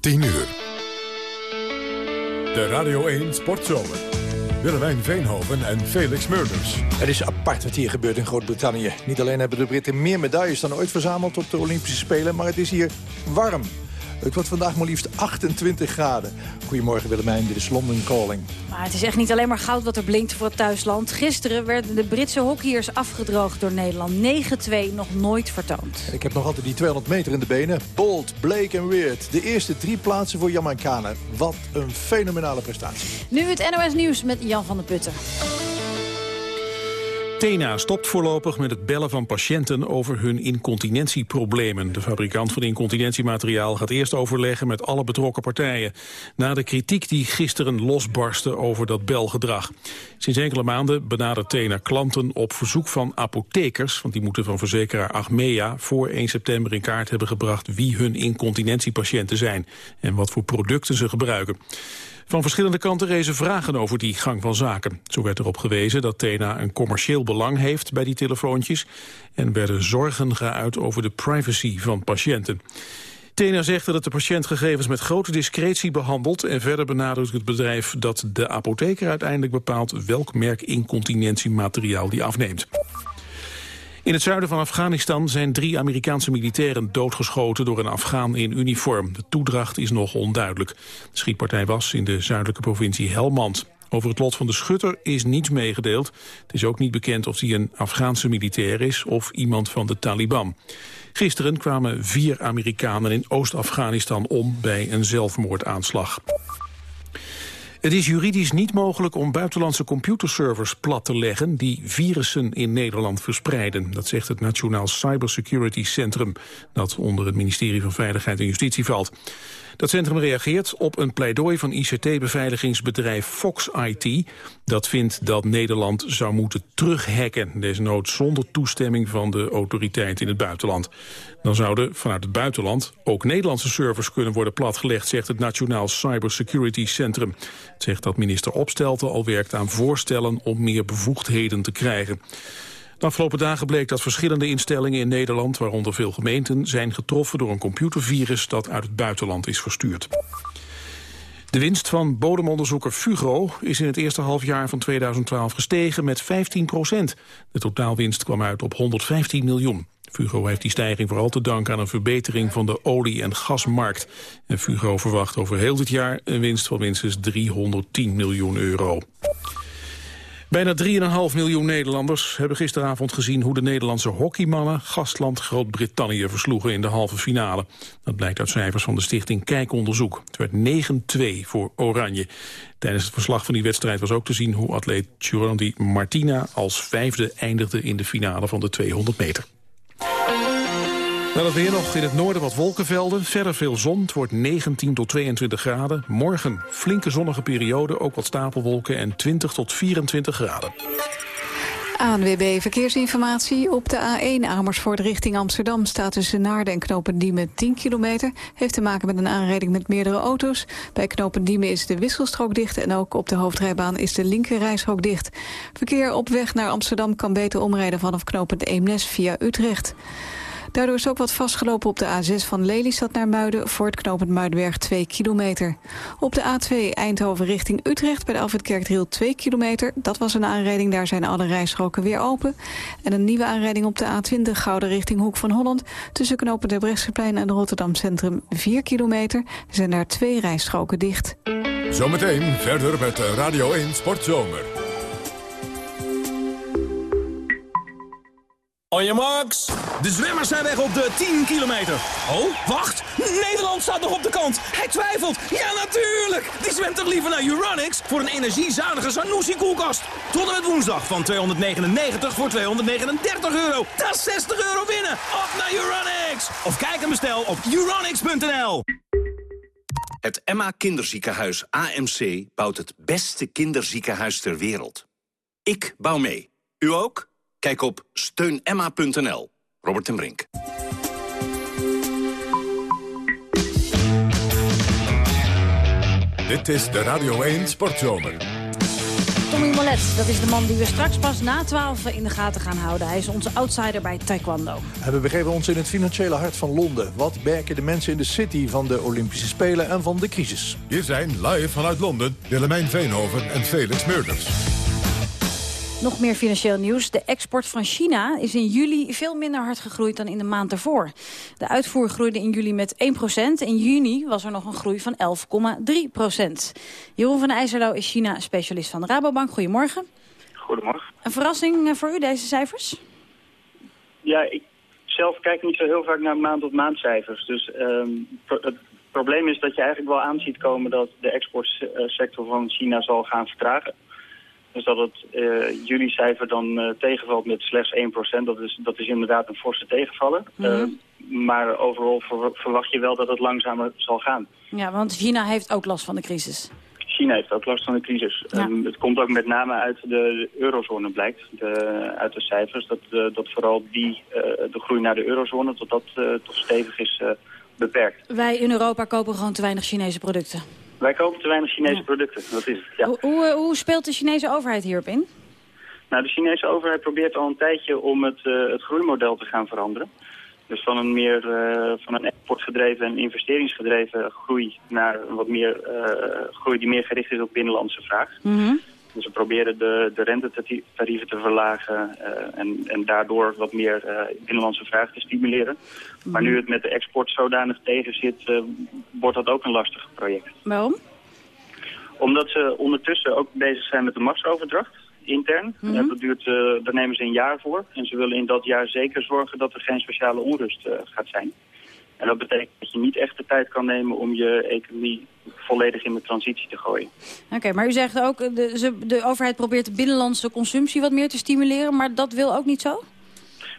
10 uur. De Radio 1 Sportzomer. Willemijn Veenhoven en Felix Murders. Het is apart wat hier gebeurt in Groot-Brittannië. Niet alleen hebben de Britten meer medailles dan ooit verzameld op de Olympische Spelen... maar het is hier warm. Het wordt vandaag maar liefst 28 graden. Goedemorgen Willemijn, dit is London Calling. Maar het is echt niet alleen maar goud wat er blinkt voor het thuisland. Gisteren werden de Britse hockeyers afgedroogd door Nederland. 9-2, nog nooit vertoond. Ik heb nog altijd die 200 meter in de benen. Bolt, Blake en Weird. De eerste drie plaatsen voor Jamaicanen. Wat een fenomenale prestatie. Nu het NOS Nieuws met Jan van der Putten. Tena stopt voorlopig met het bellen van patiënten over hun incontinentieproblemen. De fabrikant van incontinentiemateriaal gaat eerst overleggen met alle betrokken partijen. Na de kritiek die gisteren losbarstte over dat belgedrag. Sinds enkele maanden benadert Tena klanten op verzoek van apothekers, want die moeten van verzekeraar Achmea voor 1 september in kaart hebben gebracht wie hun incontinentiepatiënten zijn en wat voor producten ze gebruiken. Van verschillende kanten rezen vragen over die gang van zaken. Zo werd erop gewezen dat Tena een commercieel belang heeft bij die telefoontjes... en werden zorgen geuit over de privacy van patiënten. Tena zegt dat de patiëntgegevens met grote discretie behandelt... en verder benadrukt het bedrijf dat de apotheker uiteindelijk bepaalt... welk merk incontinentiemateriaal die afneemt. In het zuiden van Afghanistan zijn drie Amerikaanse militairen doodgeschoten door een Afghaan in uniform. De toedracht is nog onduidelijk. De schietpartij was in de zuidelijke provincie Helmand. Over het lot van de schutter is niets meegedeeld. Het is ook niet bekend of hij een Afghaanse militair is of iemand van de Taliban. Gisteren kwamen vier Amerikanen in Oost-Afghanistan om bij een zelfmoordaanslag. Het is juridisch niet mogelijk om buitenlandse computerservers plat te leggen die virussen in Nederland verspreiden. Dat zegt het Nationaal Cybersecurity Centrum, dat onder het ministerie van Veiligheid en Justitie valt. Dat centrum reageert op een pleidooi van ICT-beveiligingsbedrijf Fox IT. Dat vindt dat Nederland zou moeten terughacken, desnoods zonder toestemming van de autoriteiten in het buitenland. Dan zouden vanuit het buitenland ook Nederlandse servers kunnen worden platgelegd, zegt het Nationaal Cybersecurity Centrum. Het zegt dat minister Opstelten al werkt aan voorstellen om meer bevoegdheden te krijgen. De afgelopen dagen bleek dat verschillende instellingen in Nederland, waaronder veel gemeenten, zijn getroffen door een computervirus dat uit het buitenland is verstuurd. De winst van bodemonderzoeker Fugro is in het eerste halfjaar van 2012 gestegen met 15 procent. De totaalwinst kwam uit op 115 miljoen. Fugro heeft die stijging vooral te danken aan een verbetering van de olie- en gasmarkt. En Fugro verwacht over heel dit jaar een winst van minstens 310 miljoen euro. Bijna 3,5 miljoen Nederlanders hebben gisteravond gezien hoe de Nederlandse hockeymannen gastland Groot-Brittannië versloegen in de halve finale. Dat blijkt uit cijfers van de stichting Kijkonderzoek. Het werd 9-2 voor Oranje. Tijdens het verslag van die wedstrijd was ook te zien hoe atleet Churandi Martina als vijfde eindigde in de finale van de 200 meter. Dan het weer nog in het noorden wat wolkenvelden. Verder veel zon. Het wordt 19 tot 22 graden. Morgen flinke zonnige periode, ook wat stapelwolken en 20 tot 24 graden. ANWB Verkeersinformatie. Op de A1 Amersfoort richting Amsterdam staat tussen Naarden en Knopendiemen 10 kilometer. Heeft te maken met een aanrijding met meerdere auto's. Bij Knopendiemen is de wisselstrook dicht en ook op de hoofdrijbaan is de linkerrijstrook dicht. Verkeer op weg naar Amsterdam kan beter omrijden vanaf knopend Eemnes via Utrecht. Daardoor is ook wat vastgelopen op de A6 van Lelystad naar Muiden... voor het knooppunt Muidenberg 2 kilometer. Op de A2 Eindhoven richting Utrecht bij de Alfred 2 kilometer. Dat was een aanrijding, daar zijn alle rijstroken weer open. En een nieuwe aanrijding op de A20 Gouden richting Hoek van Holland... tussen knooppunt Brechtseplein en Rotterdam Centrum 4 kilometer. Er zijn daar twee rijstroken dicht. Zometeen verder met Radio 1 Sportzomer. On your marks. De zwemmers zijn weg op de 10 kilometer. Oh, wacht. Nederland staat nog op de kant. Hij twijfelt. Ja, natuurlijk. Die zwemt toch liever naar Uranix voor een energiezuinige Sanusi-koelkast. Tot en met woensdag van 299 voor 239 euro. Dat is 60 euro winnen. Op naar Uranix. Of kijk en bestel op uranix.nl. Het Emma Kinderziekenhuis AMC bouwt het beste kinderziekenhuis ter wereld. Ik bouw mee. U ook? Kijk op steunemma.nl. Robert en Brink. Dit is de Radio 1 Sportzomer. Tommy Molet, dat is de man die we straks pas na 12 in de gaten gaan houden. Hij is onze outsider bij taekwondo. En we begeven ons in het financiële hart van Londen. Wat merken de mensen in de city van de Olympische Spelen en van de crisis? Hier zijn live vanuit Londen Willemijn Veenhoven en Felix Meurders. Nog meer financieel nieuws. De export van China is in juli veel minder hard gegroeid dan in de maand ervoor. De uitvoer groeide in juli met 1% In juni was er nog een groei van 11,3% Jeroen van IJzerlo is China-specialist van de Rabobank. Goedemorgen. Goedemorgen. Een verrassing eh, voor u, deze cijfers? Ja, ik zelf kijk niet zo heel vaak naar maand-op-maand cijfers. Dus um, het probleem is dat je eigenlijk wel aanziet komen dat de exportsector van China zal gaan vertragen. Dus dat het uh, juli-cijfer dan uh, tegenvalt met slechts 1%. Dat is, dat is inderdaad een forse tegenvaller. Mm -hmm. uh, maar overal ver, verwacht je wel dat het langzamer zal gaan. Ja, want China heeft ook last van de crisis. China heeft ook last van de crisis. Ja. Um, het komt ook met name uit de eurozone, blijkt. De, uit de cijfers dat, dat vooral die, de groei naar de eurozone, dat dat toch stevig is beperkt. Wij in Europa kopen gewoon te weinig Chinese producten. Wij kopen te weinig Chinese ja. producten, dat is het, ja. Hoe, hoe, hoe, speelt de Chinese overheid hierop in? Nou, de Chinese overheid probeert al een tijdje om het, uh, het groeimodel te gaan veranderen. Dus van een meer uh, van een exportgedreven en investeringsgedreven groei naar een wat meer uh, groei die meer gericht is op binnenlandse vraag. Mm -hmm. Dus we proberen de, de rentetarieven te verlagen uh, en, en daardoor wat meer uh, binnenlandse vraag te stimuleren. Mm. Maar nu het met de export zodanig tegen zit, uh, wordt dat ook een lastig project. Waarom? Omdat ze ondertussen ook bezig zijn met de machtsoverdracht, intern. Mhm. Mm -hmm. dat duurt, daar nemen ze een jaar voor. En ze willen in dat jaar zeker zorgen dat er geen sociale onrust gaat zijn. En dat betekent dat je niet echt de tijd kan nemen om je economie volledig in de transitie te gooien. Oké, okay, maar u zegt ook, de, ze, de overheid probeert de binnenlandse consumptie wat meer te stimuleren, maar dat wil ook niet zo?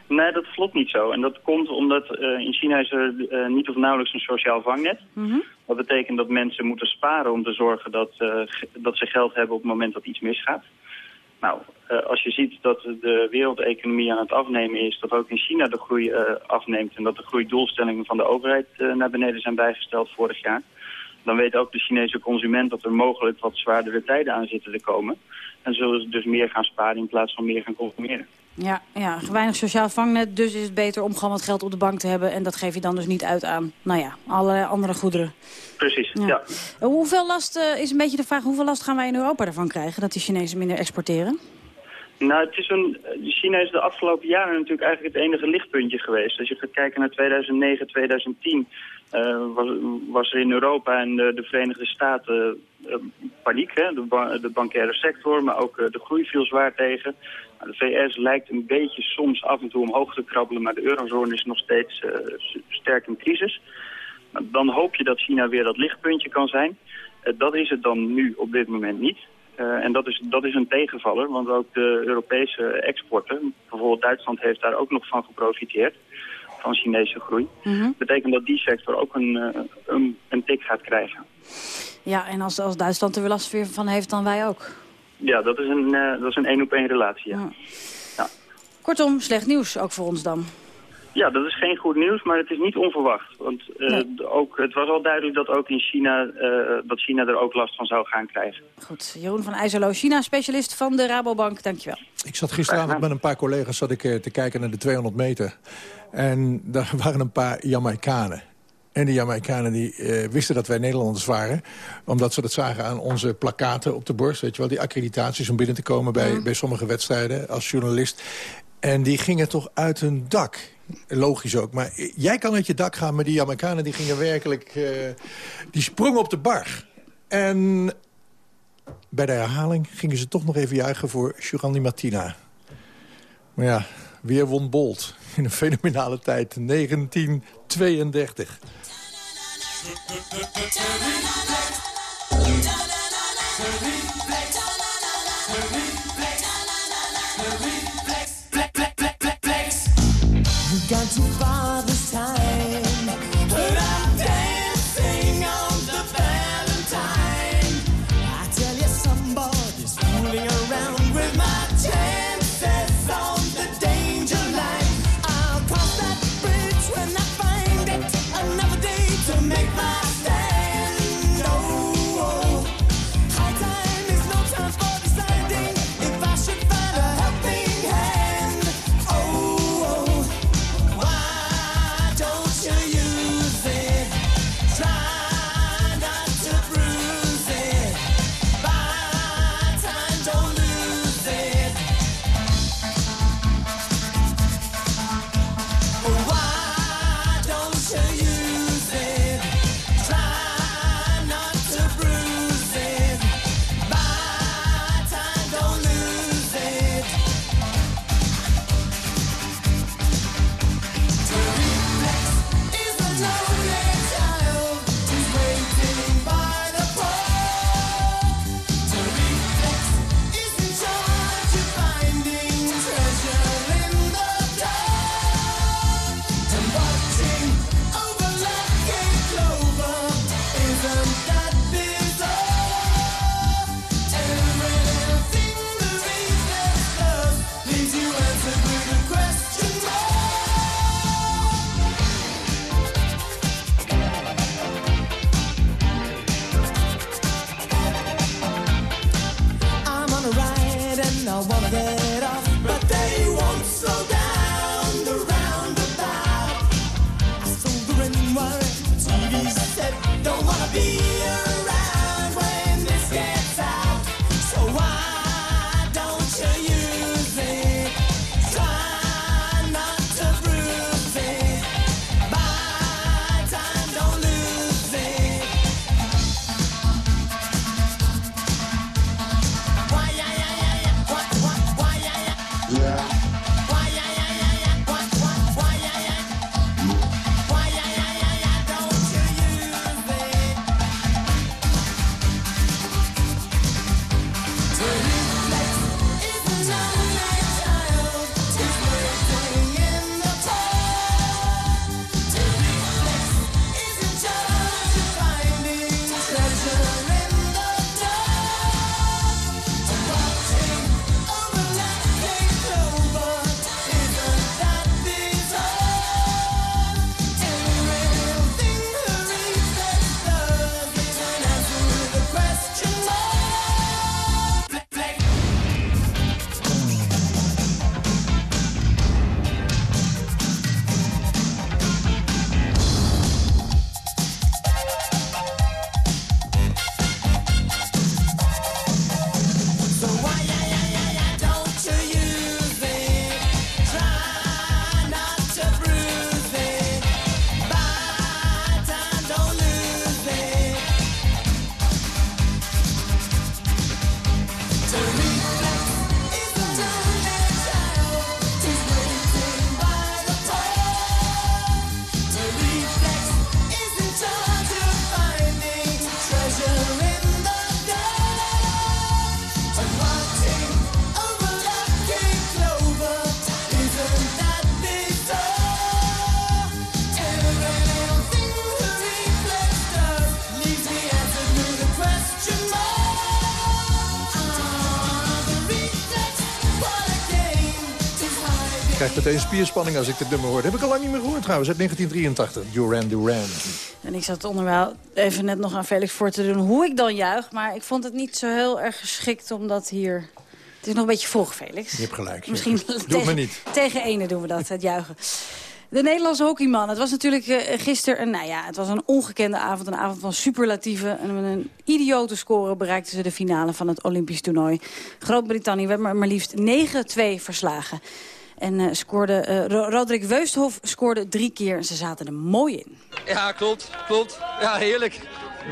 Nee, dat klopt niet zo. En dat komt omdat uh, in China is er uh, niet of nauwelijks een sociaal vangnet. Mm -hmm. Dat betekent dat mensen moeten sparen om te zorgen dat, uh, dat ze geld hebben op het moment dat iets misgaat. Nou, uh, als je ziet dat de wereldeconomie aan het afnemen is, dat ook in China de groei uh, afneemt en dat de groeidoelstellingen van de overheid uh, naar beneden zijn bijgesteld vorig jaar, dan weet ook de Chinese consument dat er mogelijk wat zwaardere tijden aan zitten te komen. En zullen ze dus meer gaan sparen in plaats van meer gaan consumeren. Ja, ja, weinig sociaal vangnet, dus is het beter om gewoon wat geld op de bank te hebben. En dat geef je dan dus niet uit aan, nou ja, alle andere goederen. Precies, ja. ja. Hoeveel last, uh, is een beetje de vraag, hoeveel last gaan wij in Europa ervan krijgen dat die Chinezen minder exporteren? Nou, het is een, China is de afgelopen jaren natuurlijk eigenlijk het enige lichtpuntje geweest. Als je gaat kijken naar 2009, 2010, uh, was, was er in Europa en de, de Verenigde Staten uh, paniek. Hè? De, ba de bankaire sector, maar ook uh, de groei viel zwaar tegen. Nou, de VS lijkt een beetje soms af en toe omhoog te krabbelen, maar de eurozone is nog steeds sterk in crisis. Dan hoop je dat China weer dat lichtpuntje kan zijn. dat is het dan nu op dit moment niet. Uh, en dat is, dat is een tegenvaller, want ook de Europese exporten, bijvoorbeeld Duitsland heeft daar ook nog van geprofiteerd, van Chinese groei. Mm -hmm. betekent dat die sector ook een, uh, een, een tik gaat krijgen. Ja, en als, als Duitsland er weer last van heeft, dan wij ook. Ja, dat is een, uh, dat is een één op één relatie, ja. Kortom, slecht nieuws ook voor ons dan. Ja, dat is geen goed nieuws, maar het is niet onverwacht. Want uh, nee. ook, het was al duidelijk dat ook in China, uh, dat China er ook last van zou gaan krijgen. Goed, Jeroen van IJzerlo, China-specialist van de Rabobank, dankjewel. Ik zat gisteravond met een paar collega's zat ik, uh, te kijken naar de 200 meter. En daar waren een paar Jamaicanen. En die Jamaicanen die, uh, wisten dat wij Nederlanders waren. Omdat ze dat zagen aan onze plakaten op de borst. Weet je wel, die accreditaties om binnen te komen bij, bij sommige wedstrijden als journalist. En die gingen toch uit hun dak. Logisch ook. Maar jij kan uit je dak gaan, maar die Jamaicanen die gingen werkelijk... Uh, die sprongen op de bar. En bij de herhaling gingen ze toch nog even juichen voor Jurandi Martina. Maar ja, weer won Bolt. In een fenomenale tijd. 1932. Krijg meteen spierspanning als ik dit nummer hoor. Dat heb ik al lang niet meer gehoord trouwens, uit 1983. Duran Duran. En ik zat onderwijl even net nog aan Felix voor te doen hoe ik dan juich. Maar ik vond het niet zo heel erg geschikt omdat hier... Het is nog een beetje vroeg, Felix. Je hebt gelijk. Misschien Doe tegen, niet. tegen ene doen we dat, het juichen. De Nederlandse hockeyman. Het was natuurlijk eh, gisteren een, nou ja, het was een ongekende avond. Een avond van superlatieven. En met een idiote score bereikten ze de finale van het Olympisch toernooi. Groot-Brittannië werd maar, maar liefst 9-2 verslagen. En eh, scoorde, eh, Ro- Roderick Weusthof scoorde drie keer. En ze zaten er mooi in. Ja, klopt. Klopt. Ja, heerlijk.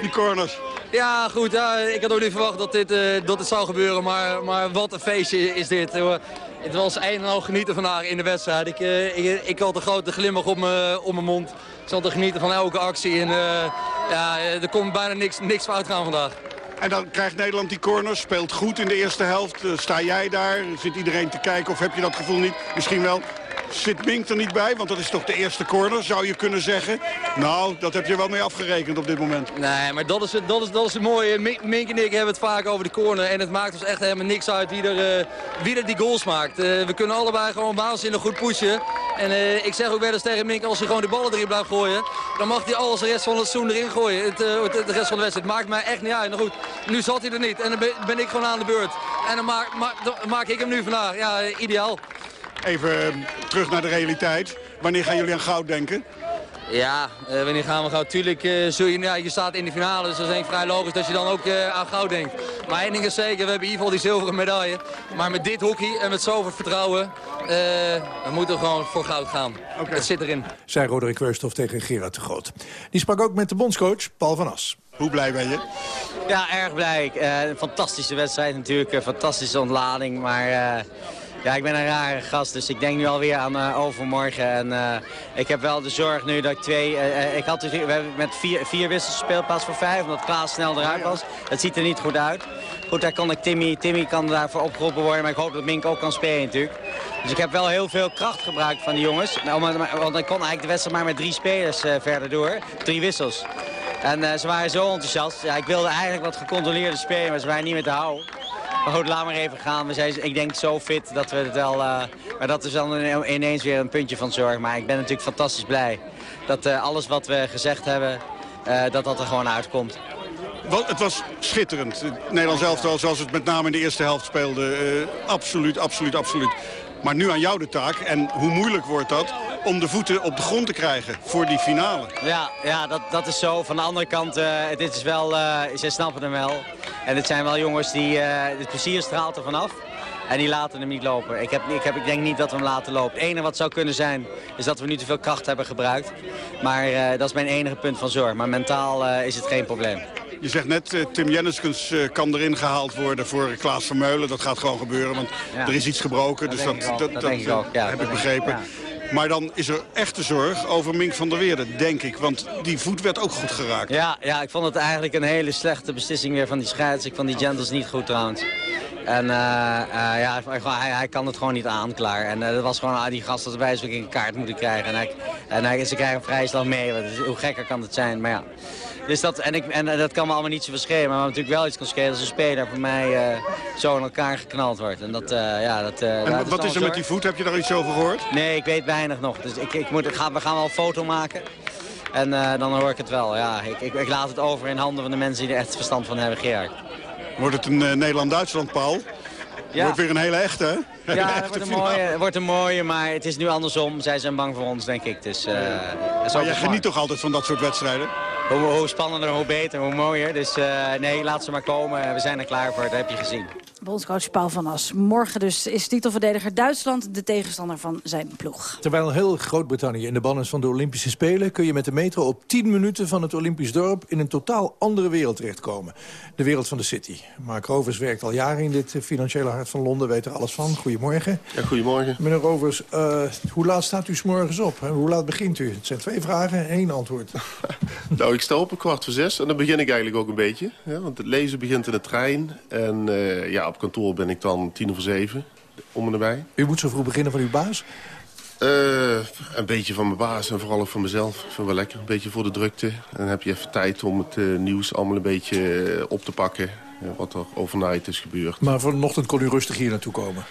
Die corners. Ja, goed. Ja, ik had ook niet verwacht dat dit, eh, dat dit zou gebeuren. Maar, maar wat een feestje is dit. Het was een en al genieten vandaag in de wedstrijd. Ik, eh, ik, ik had een grote glimlach op mijn op mijn mond. Ik zat te genieten van elke actie. En eh, ja, er kon bijna niks, niks fout gaan vandaag. En dan krijgt Nederland die corners, speelt goed in de eerste helft. Eh, sta jij daar? Zit iedereen te kijken of heb je dat gevoel niet? Misschien wel. Zit Mink er niet bij? Want dat is toch de eerste corner, zou je kunnen zeggen. Nou, dat heb je wel mee afgerekend op dit moment. Nee, maar dat is, het, dat is, dat is het mooie. Mink en ik hebben het vaak over de corner. En het maakt ons echt helemaal niks uit wie er, eh, wie er die goals maakt. Eh, we kunnen allebei gewoon waanzinnig goed pushen. En eh, ik zeg ook wel eens tegen Mink, als hij gewoon de ballen erin blijft gooien... dan mag hij alles de rest van het seizoen erin gooien. Het, de rest van de wedstrijd maakt mij echt niet uit. Goed, nu zat hij er niet. En dan ben, ik gewoon aan de beurt. En dan maak, dan maak ik hem nu vandaag. Ja, ideaal. Even eh, terug naar de realiteit. Wanneer gaan jullie aan goud denken? Ja, eh, wanneer gaan we goud? Tuurlijk, eh, zul je, ja, je staat in de finale, dus dat is denk ik vrij logisch dat je dan ook eh, aan goud denkt. Maar één ding is zeker, we hebben in ieder geval die zilveren medaille. Maar met dit hockey en met zoveel vertrouwen, eh, we moeten gewoon voor goud gaan. Het zit erin. Zei Roderick Weusthof tegen Gerard de Groot. Die sprak ook met de bondscoach Paul van As. Hoe blij ben je? Ja, erg blij. Eh, een fantastische wedstrijd natuurlijk, een fantastische ontlading. Maar eh, ja, ik ben een rare gast, dus ik denk nu alweer aan eh, overmorgen. En eh, ik heb wel de zorg nu dat ik twee... eh, ik had dus, we hebben met vier, vier wissels gespeeld, pas voor vijf, omdat Klaas snel eruit was. Het ziet er niet goed uit. Goed, daar kon ik Timmy, Timmy kan daarvoor opgeroepen worden, maar ik hoop dat Mink ook kan spelen natuurlijk. Dus ik heb wel heel veel kracht gebruikt van die jongens. Nou, want ik kon eigenlijk de wedstrijd maar met drie spelers verder door. Drie wissels. En ze waren zo enthousiast. Ja, ik wilde eigenlijk wat gecontroleerde spelen, maar ze waren niet meer te houden. Goed, laat maar even gaan. We zijn, ik denk zo fit dat we het wel... eh, maar dat is dan ine- ineens weer een puntje van zorg. Maar ik ben natuurlijk fantastisch blij dat eh, alles wat we gezegd hebben, eh, dat dat er gewoon uitkomt. Het was schitterend. Het Nederlands elftal, zoals het met name in de eerste helft speelde. absoluut, absoluut, absoluut. Maar nu aan jou de taak. En hoe moeilijk wordt dat om de voeten op de grond te krijgen voor die finale? Ja, ja dat, dat is zo. Van de andere kant, eh dit is wel, eh zij snappen hem wel. En het zijn wel jongens die, eh het plezier straalt er vanaf. En die laten hem niet lopen. Ik, heb, ik, heb, ik denk niet dat we hem laten lopen. Het enige wat zou kunnen zijn, is dat we nu te veel kracht hebben gebruikt. Maar dat is mijn enige punt van zorg. Maar mentaal is het geen probleem. Je zegt net, eh, Tim Jenniskens eh, kan erin gehaald worden voor Klaas Vermeulen. Dat gaat gewoon gebeuren, want Ja. er is iets gebroken. Dat dus dat, dat, dat dat, ik ja, heb dat ik begrepen. Maar dan is er echte zorg over Mink van der Weerde, denk ik. Want die voet werd ook goed geraakt. Ja, ja, ik vond het eigenlijk een hele slechte beslissing weer van die scheids. Ik vond die Gentles niet goed trouwens. En eh, eh, ja, hij, hij kan het gewoon niet aan, klaar. En eh, dat was gewoon, ah, die gast had bij zo'n een kaart moeten krijgen. En, hij, en hij, ze krijgen vrijslag mee. Hoe gekker kan het zijn, maar ja. Dus dat, en, ik, en eh, dat kan me allemaal niet zo verschillen. Maar wat natuurlijk wel iets kan schelen als een speler voor mij eh, zo in elkaar geknald wordt. En dat, eh, ja, dat, En dat wat is er met die voet? Heb je daar iets over gehoord? Nee, ik weet weinig nog. Dus ik, ik moet, ik ga, we gaan wel een foto maken. En dan hoor ik het wel. Ja, ik, ik, ik laat het over in handen van de mensen die er echt verstand van hebben, Gerard. Wordt het een Nederland-Duitsland, Paul? Ja. Wordt weer een hele echte, hè? Ja, het wordt, een mooie, wordt een mooie, maar het is nu andersom. Zij zijn bang voor ons, denk ik. Dus, Maar jij geniet toch altijd van dat soort wedstrijden? Hoe, spannender, hoe beter, hoe mooier. Dus eh, nee, laat ze maar komen. We zijn er klaar voor, dat heb je gezien. Bondscoach Paul van As. Morgen dus is titelverdediger Duitsland de tegenstander van zijn ploeg. Terwijl heel Groot-Brittannië in de ban is van de Olympische Spelen... kun je met de metro op 10 minuten van het Olympisch dorp... in een totaal andere wereld terechtkomen. De wereld van de city. Mark Rovers werkt al jaren in dit financiële hart van Londen. Weet er alles van. Goedemorgen. Ja, goedemorgen. Meneer Rovers, eh, hoe laat staat u 's morgens op? En Hoe laat begint u? Het zijn twee vragen, één antwoord. Nou, ik sta op een kwart voor zes en dan begin ik eigenlijk ook een beetje. Ja, want het lezen begint in de trein. En eh, ja, op kantoor ben ik dan tien over zeven, om en erbij. U moet zo vroeg beginnen van uw baas? Eh, een beetje van mijn baas en vooral ook van mezelf. Ik vind het wel lekker, een beetje voor de drukte. En dan heb je even tijd om het eh, nieuws allemaal een beetje eh, op te pakken. wat er overnight is gebeurd. Maar vanochtend kon u rustig hier naartoe komen.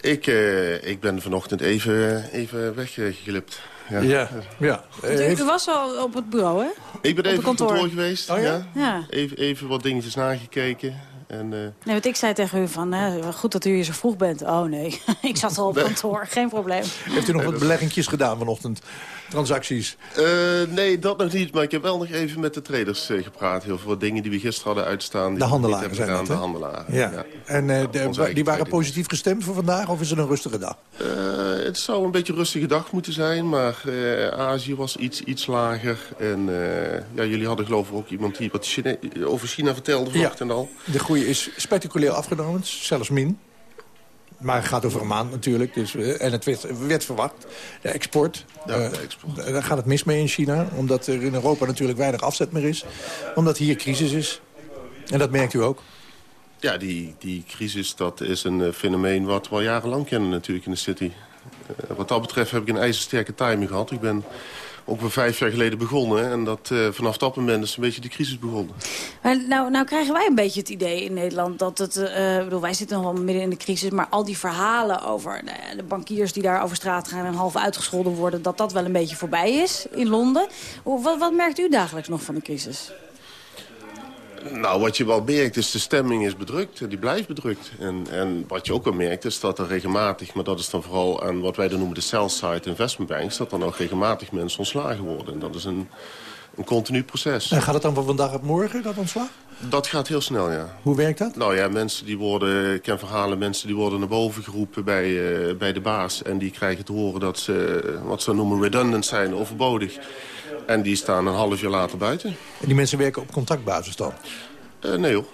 Ik, eh, ik ben vanochtend even, even weggeglipt. Ja. Ja, u, u was al op het bureau, hè? Ik ben Op even op kantoor, kantoor. geweest. Oh ja? ja? Ja. Even, even wat dingetjes nagekeken. En, eh, Nee, want ik zei tegen u van, hè, goed dat u hier zo vroeg bent. Oh nee, ik zat al op kantoor, geen probleem. Heeft u nog wat beleggingjes gedaan vanochtend? Transacties? eh, nee, dat nog niet. Maar ik heb wel nog even met de traders eh, gepraat. Heel veel dingen die we gisteren hadden uitstaan. Die De handelaren zijn dat? De handelaren, Ja. ja. En eh, de- die waren positief gestemd voor vandaag? Of is het een rustige dag? Het zou een beetje een rustige dag moeten zijn, maar Azië was iets, iets lager. En ja, jullie hadden geloof ik ook iemand die wat Chine- over China vertelde vanochtend al. De groei is spectaculair afgenomen, zelfs min. Maar het gaat over een maand natuurlijk. Dus, eh, en het werd, werd verwacht. De export. Ja, eh, de export. Daar gaat het mis mee in China. Omdat er in Europa natuurlijk weinig afzet meer is. Omdat hier crisis is. En dat merkt u ook. Ja, die, die crisis dat is een eh, fenomeen wat we al jarenlang kennen natuurlijk in de city. Wat dat betreft heb ik een ijzersterke timing gehad. Ik ben ook weer vijf jaar geleden begonnen. En dat, eh, vanaf dat moment is een beetje de crisis begonnen. Maar nou, nou krijgen wij een beetje het idee in Nederland dat het... ik bedoel, wij zitten nog wel midden in de crisis... maar al die verhalen over nou ja, de bankiers die daar over straat gaan... en half uitgescholden worden, dat dat wel een beetje voorbij is in Londen. Wat, wat merkt u dagelijks nog van de crisis? Nou, wat je wel merkt is de stemming is bedrukt. en Die blijft bedrukt. En, en wat je ook wel merkt is dat er regelmatig... maar dat is dan vooral aan wat wij dan noemen de sell-side investment banks... dat dan ook regelmatig mensen ontslagen worden. En dat is een, een continu proces. En gaat het dan van vandaag op morgen, dat ontslag? Dat gaat heel snel, ja. Hoe werkt dat? Nou ja, mensen die worden, ik ken verhalen, mensen die worden naar boven geroepen bij, eh, bij de baas. En die krijgen te horen dat ze, wat ze noemen redundant zijn, overbodig. En die staan een half jaar later buiten. En die mensen werken op contractbasis dan? Eh, nee hoor.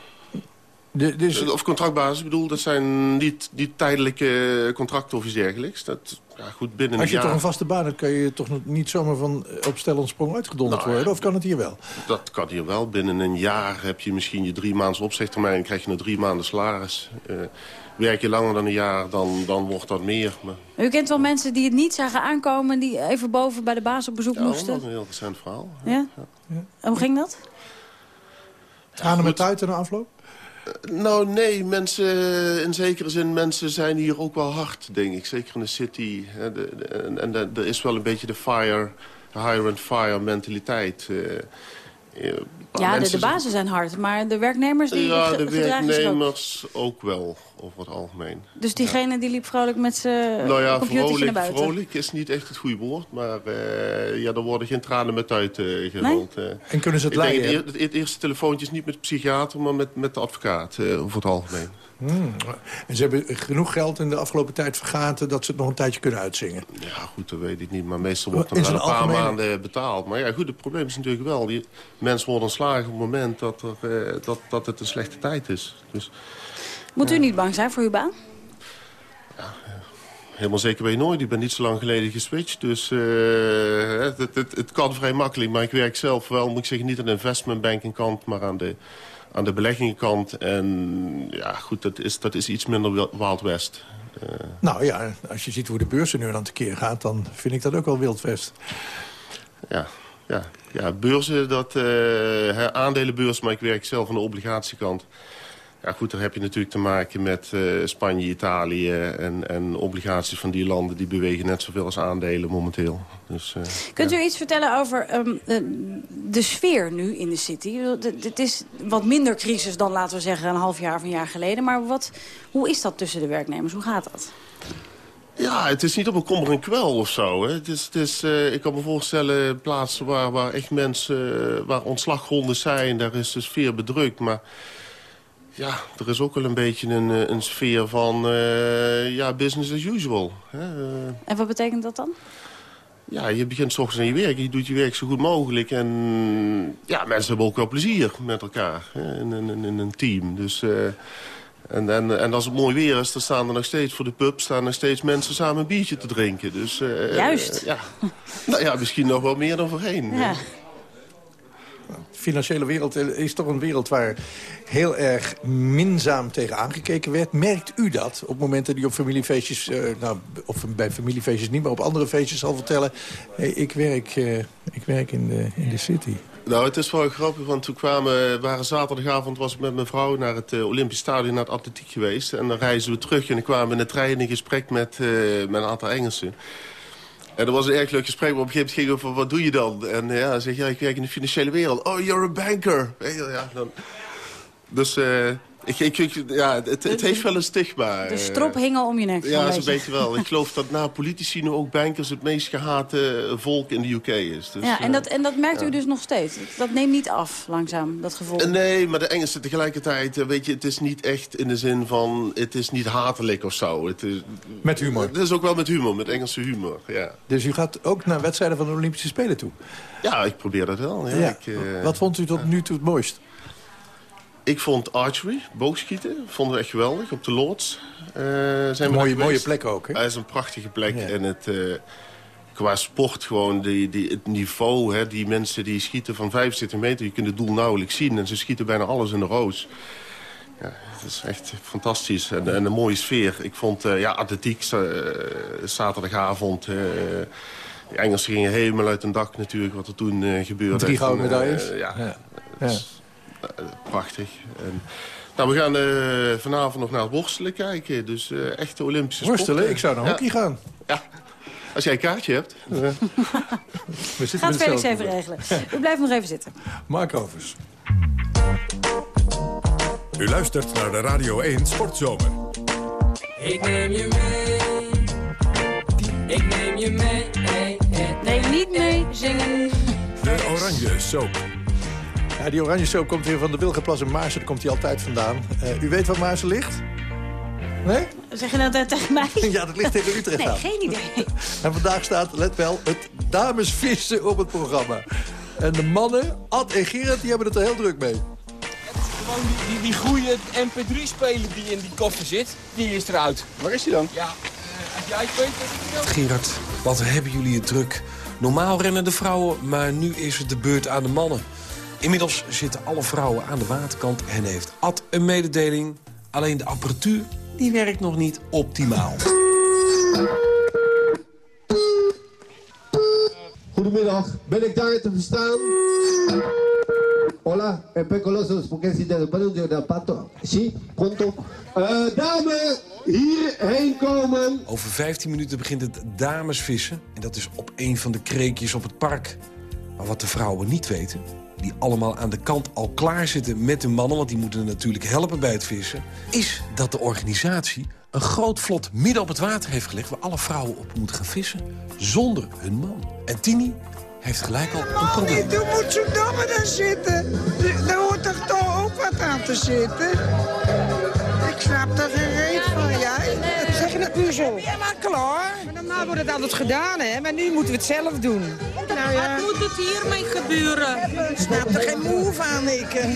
De, dus... Of contractbasis, ik bedoel, dat zijn niet, niet tijdelijke contracten of iets dergelijks. Dat, ja, goed, binnen Als een je jaar... toch een vaste baan hebt, kan je toch niet zomaar van eh, op stel en sprong uitgedonderd Nou, worden? Of kan het hier wel? Dat kan hier wel. Binnen een jaar heb je misschien je drie maanden opzegtermijn... en krijg je nog drie maanden salaris. Eh, werk je langer dan een jaar, dan, dan wordt dat meer. Maar, U kent wel mensen die het niet zagen aankomen... die even boven bij de baas op bezoek ja, dat moesten? is een heel recent verhaal. Ja? En hoe ging dat? Tranen met tuiten na afloop? Nou, nee, mensen, in zekere zin, mensen zijn hier ook wel hard, denk ik. Zeker in de city. hè, de- de- En, en de- er is wel een beetje de fire, de hire and fire mentaliteit. eh, eh, Ja, de, de bazen zijn hard, maar de werknemers die Ja, de ook. werknemers ook wel, over het algemeen. Dus diegene die liep vrolijk met zijn nou ja, computertje naar vrolijk, buiten. vrolijk is niet echt het goede woord. Maar eh, ja, er worden geen tranen met uit eh gerold. eh. En kunnen ze het Ik denk, leiden? het, het eerste telefoontje is niet met de psychiater, maar met, met de advocaat, eh, over het algemeen. Hmm. En ze hebben genoeg geld in de afgelopen tijd vergaten... dat ze het nog een tijdje kunnen uitzingen. Ja, goed, dat weet ik niet. Maar meestal wordt er wel een paar algemene- maanden betaald. Maar ja, goed, het probleem is natuurlijk wel... Die mensen worden ontslagen op het moment dat, er, eh, dat, dat het een slechte tijd is. Dus Moet u niet bang zijn voor uw baan? helemaal zeker ben je nooit. Ik ben niet zo lang geleden geswitcht. Dus eh, het, het, het, het kan vrij makkelijk. Maar ik werk zelf wel, moet ik zeggen, niet aan de investmentbanking kant... maar aan de, aan de beleggingenkant. En ja, goed, dat is, dat is iets minder Wil- Wild West. Eh, Nou ja, als je ziet hoe de beurs er nu aan tekeer gaat... dan vind ik dat ook wel Wild West. Ja, ja, ja beurzen, dat, eh, aandelenbeurs, maar ik werk zelf aan de obligatiekant. Ja goed, daar heb je natuurlijk te maken met eh, Spanje, Italië en, en obligaties van die landen. Die bewegen net zoveel als aandelen momenteel. Dus, eh, Kunt ja. u iets vertellen over ehm, eh, de sfeer nu in de city? Het is wat minder crisis dan, laten we zeggen, een half jaar of een jaar geleden. Maar wat, hoe is dat tussen de werknemers? Hoe gaat dat? Ja, het is niet op een kommer en kwel of zo. Hè. Het is, het is, ik kan me voorstellen plaatsen waar, waar echt mensen, waar ontslaggronden zijn, daar is de sfeer bedrukt. Maar ja, er is ook wel een beetje een, eh, een sfeer van eh, ja, business as usual. Hè. Eh, En wat betekent dat dan? ja, je begint s ochtends aan je werk, je doet je werk zo goed mogelijk. En ja, mensen hebben ook wel plezier met elkaar hè, in, in, in, een team. Dus, en, en, en als het mooi weer is, dan staan er nog steeds voor de pub... staan er steeds mensen samen een biertje te drinken. Dus, Juist. ja. Nou ja, misschien nog wel meer dan voorheen. Ja. Financiële wereld is toch een wereld waar heel erg minzaam tegen aangekeken werd. Merkt u dat op momenten die op familiefeestjes, eh, nou, of bij familiefeestjes niet, maar op andere feestjes zal vertellen... Hey, ik, werk, eh, ik werk in de, in de city. Nou, het is wel grappig, want toen kwamen, waren zaterdagavond was ik met mijn vrouw naar het eh, Olympisch Stadion, naar het atletiek geweest. En dan reizen we terug en ik kwam in de trein in gesprek met, eh, met een aantal Engelsen. En dat was een erg leuk gesprek, maar op een gegeven moment ging over, wat doe je dan? En ja, zeg ja, ik werk in de financiële wereld. Oh, you're a banker. Ja, dan, dus eh, ik, ik, ik- ja, het, het heeft wel een stigma. De eh. strop hing al om je nek. Ja, zo'n beetje wel. Ik geloof dat na politici nu ook bankers het meest gehate eh, volk in de UK is. Dus, ja, en eh, dat, en dat merkt u dus nog steeds. Dat, neemt niet af, langzaam, dat gevoel. Eh, Nee, maar de Engelsen tegelijkertijd, weet je, het is niet echt in de zin van, het is niet hatelijk of zo. Het is, met humor? Het is ook wel met humor, met Engelse humor, ja. Dus u gaat ook naar wedstrijden van de Olympische Spelen toe? Ja, ik probeer dat wel. Ja. Ja. Ik, eh, Wat vond u tot nu toe het mooist? Ik vond archery, boogschieten, vonden we echt geweldig op de Lords. eh, zijn we Mooie- mooie plek ook, hè? Het is een prachtige plek en het... eh, Qua sport gewoon, die, die, het niveau, hè, die mensen die schieten van 75 meter... je kunt het doel nauwelijks zien en ze schieten bijna alles in de roos. Ja, het is echt fantastisch en, en een mooie sfeer. Ik vond, eh, ja, atletiek, zaterdagavond... de Engelsen gingen helemaal uit een dak natuurlijk, wat er toen gebeurde. Drie gouden En, medailles? ja, Ja. Prachtig. En, nou, we gaan eh, vanavond nog naar het worstelen kijken. Dus eh echte Olympische Worstelen? sporten. Ik zou naar Ja. hockey gaan. Ja, als jij een kaartje hebt. eh. We zitten Gaat Felix even regelen. U blijft nog even zitten. Mark Overs. U luistert naar de Radio 1 Sportzomer. Ik neem je mee. Ik neem je mee. Nee, niet mee zingen. De Oranje Soap. Ja, die oranje soap komt weer van de Wilgenplas in Maarsen. Daar komt hij altijd vandaan. Eh, u weet waar Maarsen ligt? Nee? Zeg je dat eh, tegen mij? Ja, dat ligt tegen Utrecht Nee, aan. geen idee. En vandaag staat, let wel, het damesvissen op het programma. En de mannen, Ad en Gerard, die hebben het er heel druk mee. Gewoon die, die, die goede MP3-speler die in die koffer zit, die is eruit. Waar is die dan? Ja, eh, als jij het weet, weet ik het wel. Gerard, wat hebben jullie het druk. Normaal rennen de vrouwen, maar nu is het de beurt aan de mannen. Inmiddels zitten alle vrouwen aan de waterkant en heeft Ad een mededeling. Alleen de apparatuur, die werkt nog niet optimaal. Goedemiddag, ben ik daar te verstaan? Hola, Pepe Colossus, porque si te de pato. Sí, pronto. Eh, dame, hierheen komen. Over 15 minuten begint het damesvissen. En dat is op een van de kreekjes op het park. Maar wat de vrouwen niet weten... die allemaal aan de kant al klaar zitten met de mannen... want die moeten natuurlijk helpen bij het vissen... is dat de organisatie een groot vlot midden op het water heeft gelegd... waar alle vrouwen op moeten gaan vissen, zonder hun man. En Tini heeft gelijk al een probleem. Hoe moet zo'n damme dan zitten? Daar hoort toch toch ook wat aan te zitten? Ik snap er geen reet van, jij. Zeg je dat nu zo? Ja, maar klaar. Maar normaal wordt het altijd gedaan, hè? Maar nu moeten we het zelf doen. Nou ja. Wat moet het hiermee gebeuren? Ik snap er geen moe van, ik.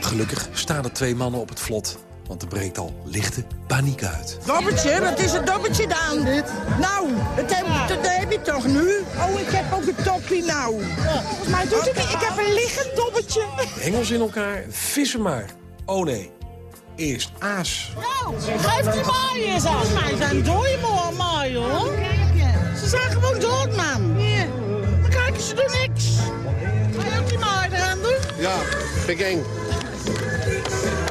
Gelukkig staan er twee mannen op het vlot. Want er breekt al lichte paniek uit. Dobbertje, wat is het dobbertje dan? Nou, dat heb, dat heb je toch nu? Oh, ik heb ook een toppie nou. Volgens mij doet het niet. Ik heb een liggend dobbertje. Hengels in elkaar, vissen maar. Oh nee, eerst aas. Geef die maaien eens aan. Volgens mij zijn dode maaien, hoor. Ze zijn gewoon dood, man. Maar kijk, ze doen niks. Ga je ook die maaien eraan doen? Ja, vind ik eng.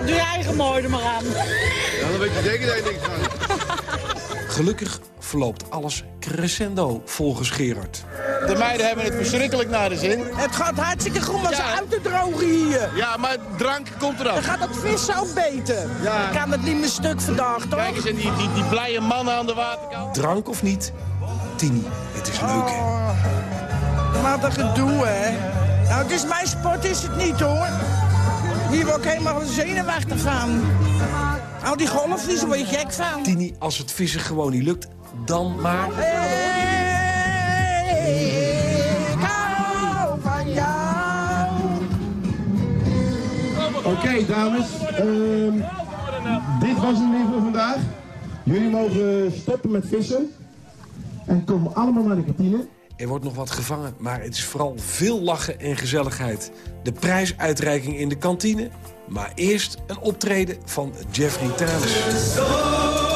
Doe je eigen mooi er maar aan. Ja, dan weet je zeker dat je niks van. Gelukkig verloopt alles crescendo volgens Gerard. De meiden hebben het verschrikkelijk naar de zin. Het gaat hartstikke goed, maar ze uit te drogen hier. Ja, maar drank komt eraf. Dan gaat het vissen ook beter. Ja. Dan kan het niet meer stuk vandaag, toch? Kijk eens, en die, die, die blije mannen aan de waterkant. Drank of niet, Tini, het is leuk hè. Wat een gedoe, hè? Nou, het is mijn sport, is het niet, hoor. Hier word ik helemaal zenuwachtig van. Al die golfjes, word je gek van. Tini, als het vissen gewoon niet lukt, dan maar... Ik hou van jou. Oké, dames. ehm, dit was het weer voor vandaag. Jullie mogen stoppen met vissen. En komen allemaal naar de kantine. Er wordt nog wat gevangen, maar het is vooral veel lachen en gezelligheid. De prijsuitreiking in de kantine, maar eerst een optreden van Jeffrey Tanis.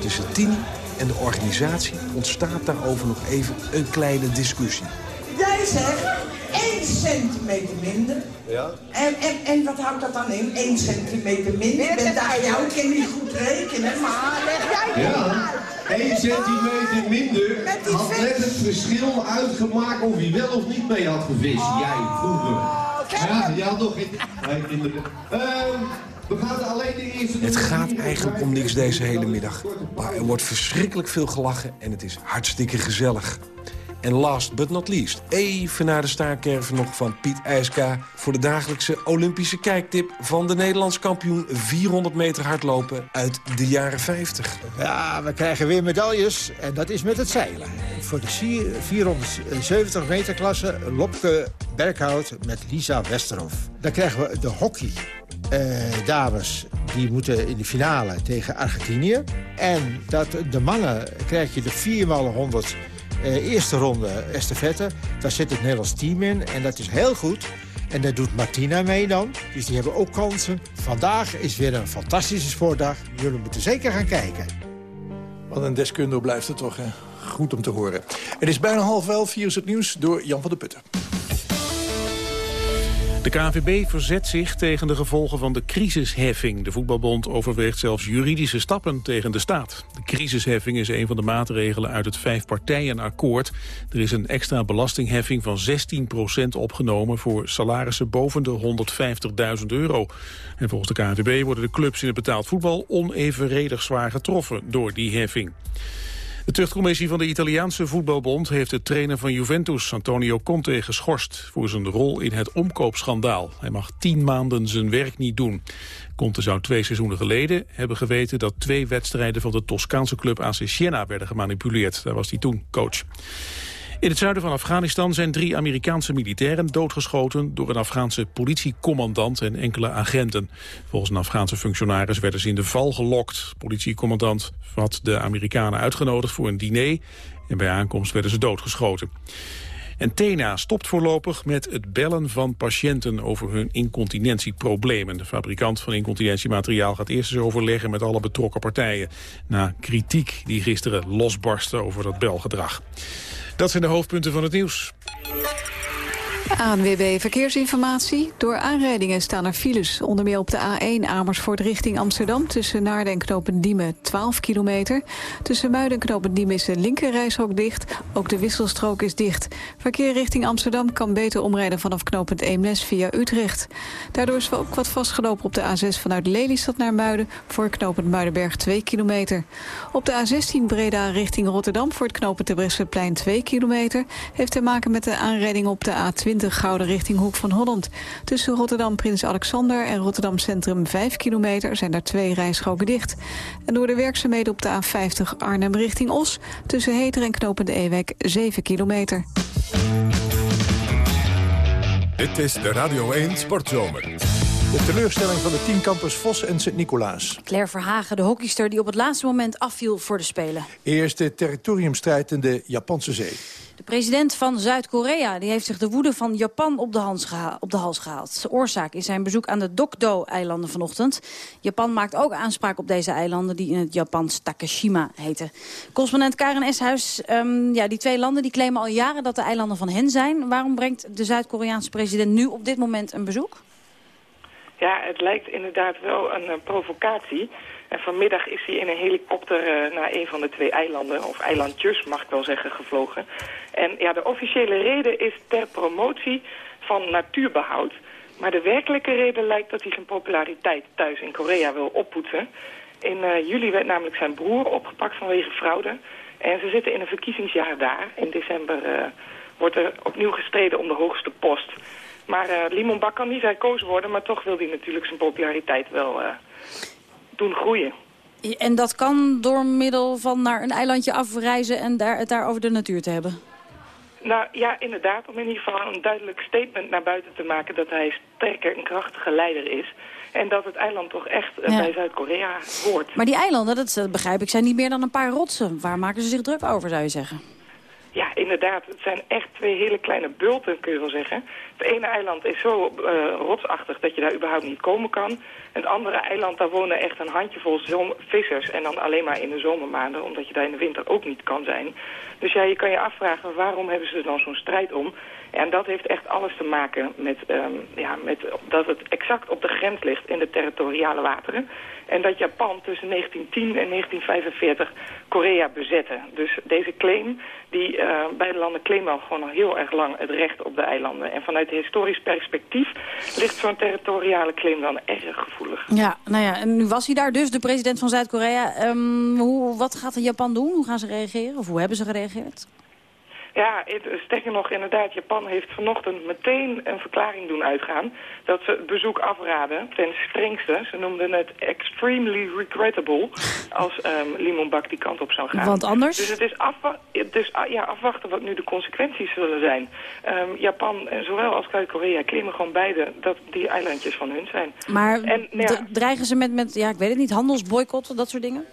Tussen Tini en de organisatie ontstaat daarover nog even een kleine discussie. Jij zegt 1 centimeter minder. Ja? En, en, en wat houdt dat dan in? 1 centimeter minder? Ik ben daar jou, ik kan niet goed rekenen, maar leg jij Ja, 1 centimeter minder had net het verschil uitgemaakt of hij wel of niet mee had gevist. Jij vroeger. Ja, je had nog geen nee, kinderen. Ehm, we gaan alleen de eerste... Het gaat eigenlijk om niks deze hele middag. Maar er wordt verschrikkelijk veel gelachen en het is hartstikke gezellig. En last but not least, even naar de staarkerven nog van Piet IJska... voor de dagelijkse Olympische kijktip van de Nederlands kampioen 400 meter hardlopen uit de jaren 50. Ja, we krijgen weer medailles en dat is met het zeilen. Voor de sie- 470 meter klasse Lopke Berghout met Lisa Westerhof. Dan krijgen we de hockey. Eh, dames die moeten in de finale tegen Argentinië. En dat, de mannen krijg je de 4x100 eh, eerste ronde estafette. Daar zit het Nederlands team in en dat is heel goed. En daar doet Martina mee dan. Dus die hebben ook kansen. Vandaag is weer een fantastische sportdag. Jullie moeten zeker gaan kijken. Wat een deskundige blijft het toch? Goed om te horen. Het is bijna half elf, hier is het nieuws door Jan van der Putten. De KNVB verzet zich tegen de gevolgen van de crisisheffing. De voetbalbond overweegt zelfs juridische stappen tegen de staat. De crisisheffing is een van de maatregelen uit het vijfpartijenakkoord. Er is een extra belastingheffing van 16% opgenomen... voor salarissen boven de 150.000 euro. En volgens de KNVB worden de clubs in het betaald voetbal... onevenredig zwaar getroffen door die heffing. De tuchtcommissie van de Italiaanse voetbalbond heeft de trainer van Juventus, Antonio Conte, geschorst voor zijn rol in het omkoopschandaal. Hij mag tien maanden zijn werk niet doen. Conte zou twee seizoenen geleden hebben geweten dat twee wedstrijden van de Toscaanse club AC Siena werden gemanipuleerd. Daar was hij toen coach. In het zuiden van Afghanistan zijn drie Amerikaanse militairen doodgeschoten door een Afghaanse politiecommandant en enkele agenten. Volgens een Afghaanse functionaris werden ze in de val gelokt. Politiecommandant had de Amerikanen uitgenodigd voor een diner en bij aankomst werden ze doodgeschoten. En Tena stopt voorlopig met het bellen van patiënten over hun incontinentieproblemen. De fabrikant van incontinentiemateriaal gaat eerst eens overleggen met alle betrokken partijen. Na kritiek die gisteren losbarstte over dat belgedrag. Dat zijn de hoofdpunten van het nieuws. ANWB Verkeersinformatie. Door aanrijdingen staan er files. Onder meer op de A1 Amersfoort richting Amsterdam... tussen Naarden en Knopendiemen 12 kilometer. Tussen Muiden en Knopendiemen is de linkerrijstrook dicht. Ook de wisselstrook is dicht. Verkeer richting Amsterdam kan beter omrijden... vanaf Knopend Eemnes via Utrecht. Daardoor is er ook wat vastgelopen op de A6 vanuit Lelystad naar Muiden... voor Knopend Muidenberg 2 kilometer. Op de A16 Breda richting Rotterdam... voor het knooppunt Terbrechtseplein 2 kilometer... heeft te maken met de aanrijding op de A20 Gouden richting Hoek van Holland. Tussen Rotterdam Prins Alexander en Rotterdam Centrum 5 kilometer zijn er twee rijstroken dicht. En door de werkzaamheden op de A50 Arnhem richting Os tussen Heter en Knopende Ewek 7 kilometer. Dit is de Radio 1 Sportzomer. De teleurstelling van de teamcampers Vos en Sint-Nicolaas. Claire Verhagen, de hockeyster die op het laatste moment afviel voor de Spelen. Eerst de territoriumstrijd in de Japanse zee. De president van Zuid-Korea heeft zich de woede van Japan op de, hals gehaald. De oorzaak is zijn bezoek aan de Dokdo-eilanden vanochtend. Japan maakt ook aanspraak op deze eilanden die in het Japans Takeshima heten. Correspondent Karen Eshuis, ehm, ja, die twee landen die claimen al jaren dat de eilanden van hen zijn. Waarom brengt de Zuid-Koreaanse president nu op dit moment een bezoek? Ja, het lijkt inderdaad wel een eh, provocatie. En vanmiddag is hij in een helikopter eh, naar een van de twee eilanden, of eilandjes mag ik wel zeggen, gevlogen. En ja, de officiële reden is ter promotie van natuurbehoud. Maar de werkelijke reden lijkt dat hij zijn populariteit thuis in Korea wil oppoetsen. In eh, juli werd namelijk zijn broer opgepakt vanwege fraude. En ze zitten in een verkiezingsjaar daar. In december eh, wordt er opnieuw gestreden om de hoogste post. Maar Limon Bak kan niet herkozen worden, maar toch wil hij natuurlijk zijn populariteit wel doen groeien. En dat kan door middel van naar een eilandje afreizen en daar, het daar over de natuur te hebben? Nou ja, inderdaad, om in ieder geval een duidelijk statement naar buiten te maken dat hij sterker en krachtige leider is. En dat het eiland toch echt eh, Ja. bij Zuid-Korea hoort. Maar die eilanden, dat, dat begrijp ik, zijn niet meer dan een paar rotsen. Waar maken ze zich druk over, zou je zeggen? Inderdaad, het zijn echt twee hele kleine bulten, kun je wel zeggen. Het ene eiland is zo eh, rotsachtig dat je daar überhaupt niet komen kan. Het andere eiland, daar wonen echt een handjevol vissers. En dan alleen maar in de zomermaanden, omdat je daar in de winter ook niet kan zijn. Dus ja, je kan je afvragen, waarom hebben ze er dan zo'n strijd om? En dat heeft echt alles te maken met, ehm, ja, met dat het exact op de grens ligt in de territoriale wateren. En dat Japan tussen 1910 en 1945 Korea bezette. Dus deze claim, die eh, beide landen claimen al gewoon al heel erg lang het recht op de eilanden. En vanuit historisch perspectief ligt zo'n territoriale claim dan erg gevoelig. Ja, nou ja, en nu was hij daar dus, de president van Zuid-Korea. Hoe, wat gaat Japan doen? Hoe gaan ze reageren? Of hoe hebben ze gereageerd? Ja, sterker nog, inderdaad, Japan heeft vanochtend meteen een verklaring doen uitgaan... dat ze het bezoek afraden ten strengste. Ze noemden het extremely regrettable als ehm Limon Bak die kant op zou gaan. Want anders? Dus het is afwa dus, ah, ja, afwachten wat nu de consequenties zullen zijn. Ehm, Japan, eh, zowel als Zuid-Korea, claimen gewoon beide dat die eilandjes van hun zijn. Maar En, nou ja, dreigen ze met, met, ja, ik weet het niet, handelsboycott, dat soort dingen?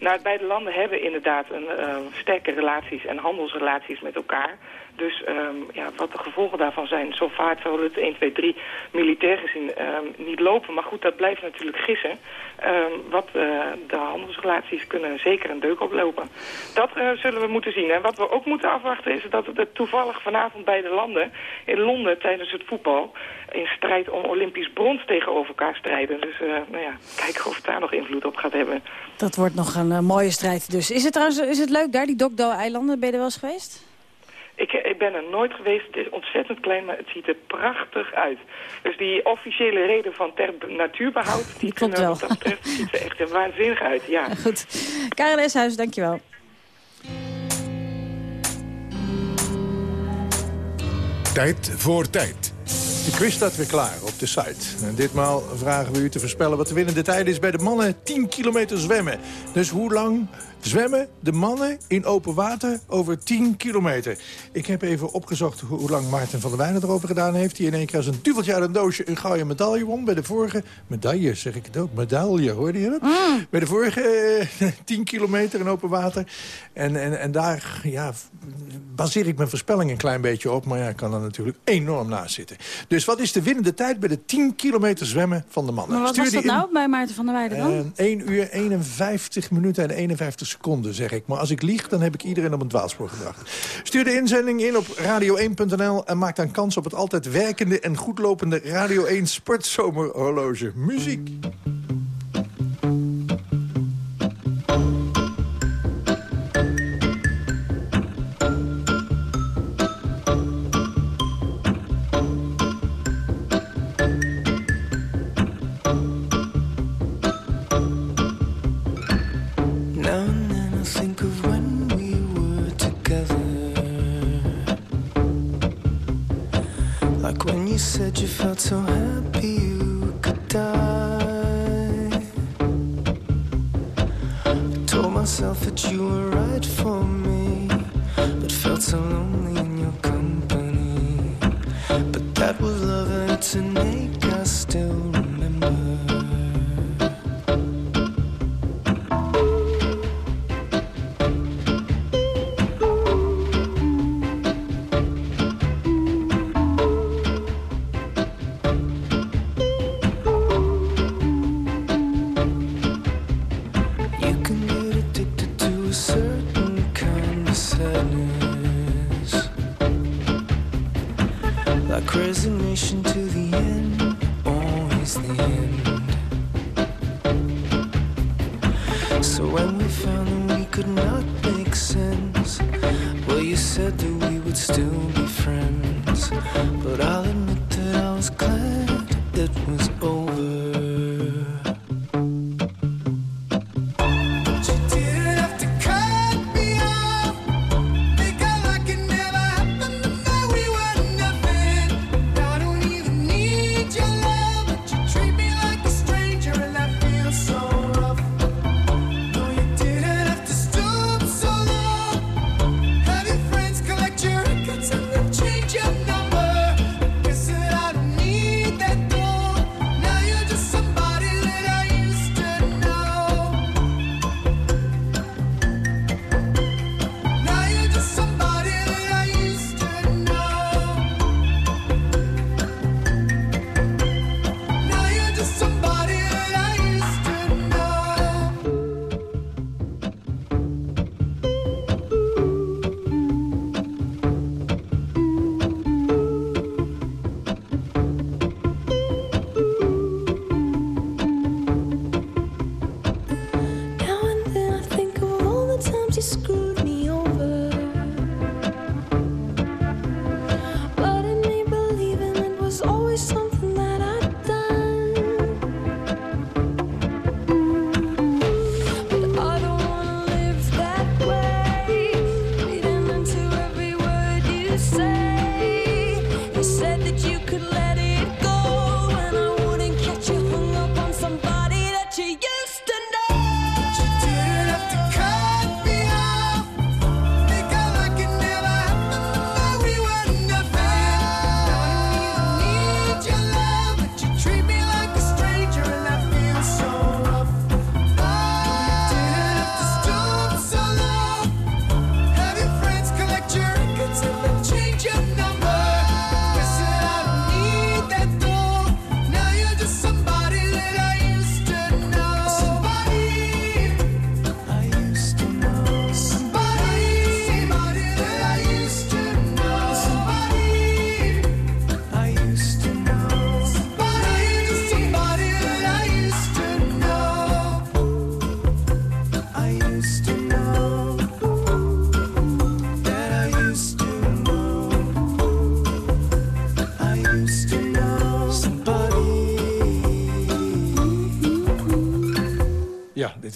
Nou, beide landen hebben inderdaad een, eh, sterke relaties en handelsrelaties met elkaar. Dus ehm, ja, wat de gevolgen daarvan zijn, zo vaart zal het 1, 2, 3 militair gezien ehm, niet lopen. Maar goed, dat blijft natuurlijk gissen. Ehm, wat eh, de handelsrelaties kunnen zeker een deuk oplopen. Dat eh, zullen we moeten zien. En wat we ook moeten afwachten is dat het toevallig vanavond beide landen in Londen tijdens het voetbal in strijd om Olympisch brons tegenover elkaar strijden. Dus eh, nou ja, kijken of het daar nog invloed op gaat hebben. Dat wordt nog een mooie strijd dus. Is het trouwens is het leuk daar, die Dokdo-eilanden? Ben je er wel eens geweest? Ik, ik ben er nooit geweest. Het is ontzettend klein, maar het ziet er prachtig uit. Dus die officiële reden van ter natuurbehoud... die klopt wel. wat dat betreft ziet er echt waanzinnig uit. Ja. Goed. Karel Eshuis, dankjewel. Tijd voor tijd. De quiz staat weer klaar op de site. En ditmaal vragen we u te voorspellen wat de winnende tijd is bij de mannen 10 kilometer zwemmen. Dus hoe lang zwemmen de mannen in open water over 10 kilometer? Ik heb even opgezocht hoe lang Maarten van der Wijnen erover gedaan heeft. Die in één keer als een duveltje uit een doosje een gouden medaille won. Bij de vorige medaille, zeg ik het ook, medaille, hoorde je dat? Bij de vorige eh, 10 kilometer in open water. En, en, en daar ja, baseer ik mijn voorspelling een klein beetje op. Maar ja, ik kan er natuurlijk enorm naast zitten. Dus wat is de winnende tijd bij de 10 kilometer zwemmen van de mannen? Maar wat Stuur was dat in. nou bij Maarten van der Weijden dan? Eh, 1 uur 51 minuten en 51 seconden, zeg ik. Maar als ik lieg, dan heb ik iedereen op een dwaalspoor gebracht. Stuur de inzending in op radio1.nl... en maak dan kans op het altijd werkende en goedlopende Radio 1 Sportzomerhorloge. Muziek.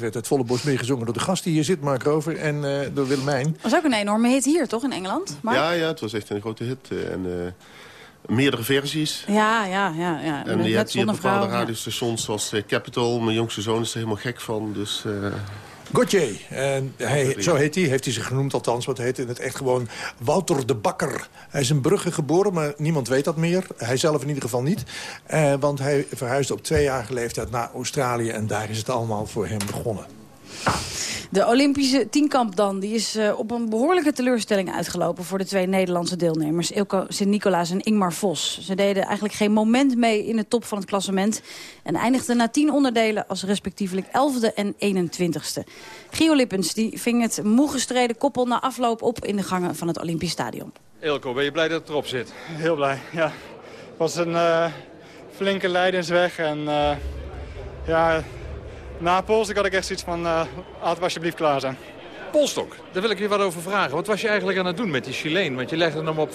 Werd het volle bos meegezongen door de gast die hier zit, Mark Rover, en eh, door Willemijn. Dat was ook een enorme hit hier, toch, in Engeland? Mark? Ja, ja, het was echt een grote hit. eh, En, eh, meerdere versies. Ja, ja, ja. ja. En je hebt hier bepaalde radiostations zoals eh, Capital. Mijn jongste zoon is er helemaal gek van. Dus, eh, Gauthier, en hij, zo heet hij, heeft hij zich genoemd althans, wat heet in het echt gewoon Wouter de Bakker. Hij is in Brugge geboren, maar niemand weet dat meer. Hij zelf in ieder geval niet. Eh, want hij verhuisde op tweejarige leeftijd naar Australië en daar is het allemaal voor hem begonnen. De Olympische tienkamp dan, die is eh, op een behoorlijke teleurstelling uitgelopen... voor de twee Nederlandse deelnemers, Ilko Sint-Nicolaas en Ingmar Vos. Ze deden eigenlijk geen moment mee in de top van het klassement... en eindigden na tien onderdelen als respectievelijk 11e en 21ste. Gio Lippens die ving het moe gestreden koppel na afloop op... in de gangen van het Olympisch Stadion. Ilko, ben je blij dat het erop zit? Heel blij, ja. Het was een eh, flinke leidensweg en eh, ja, na Polstok had ik echt zoiets van, uh, laten we alsjeblieft klaar zijn. Polstok, daar wil ik je wat over vragen. Wat was je eigenlijk aan het doen met die Chileen? Want je legde hem op 5,50.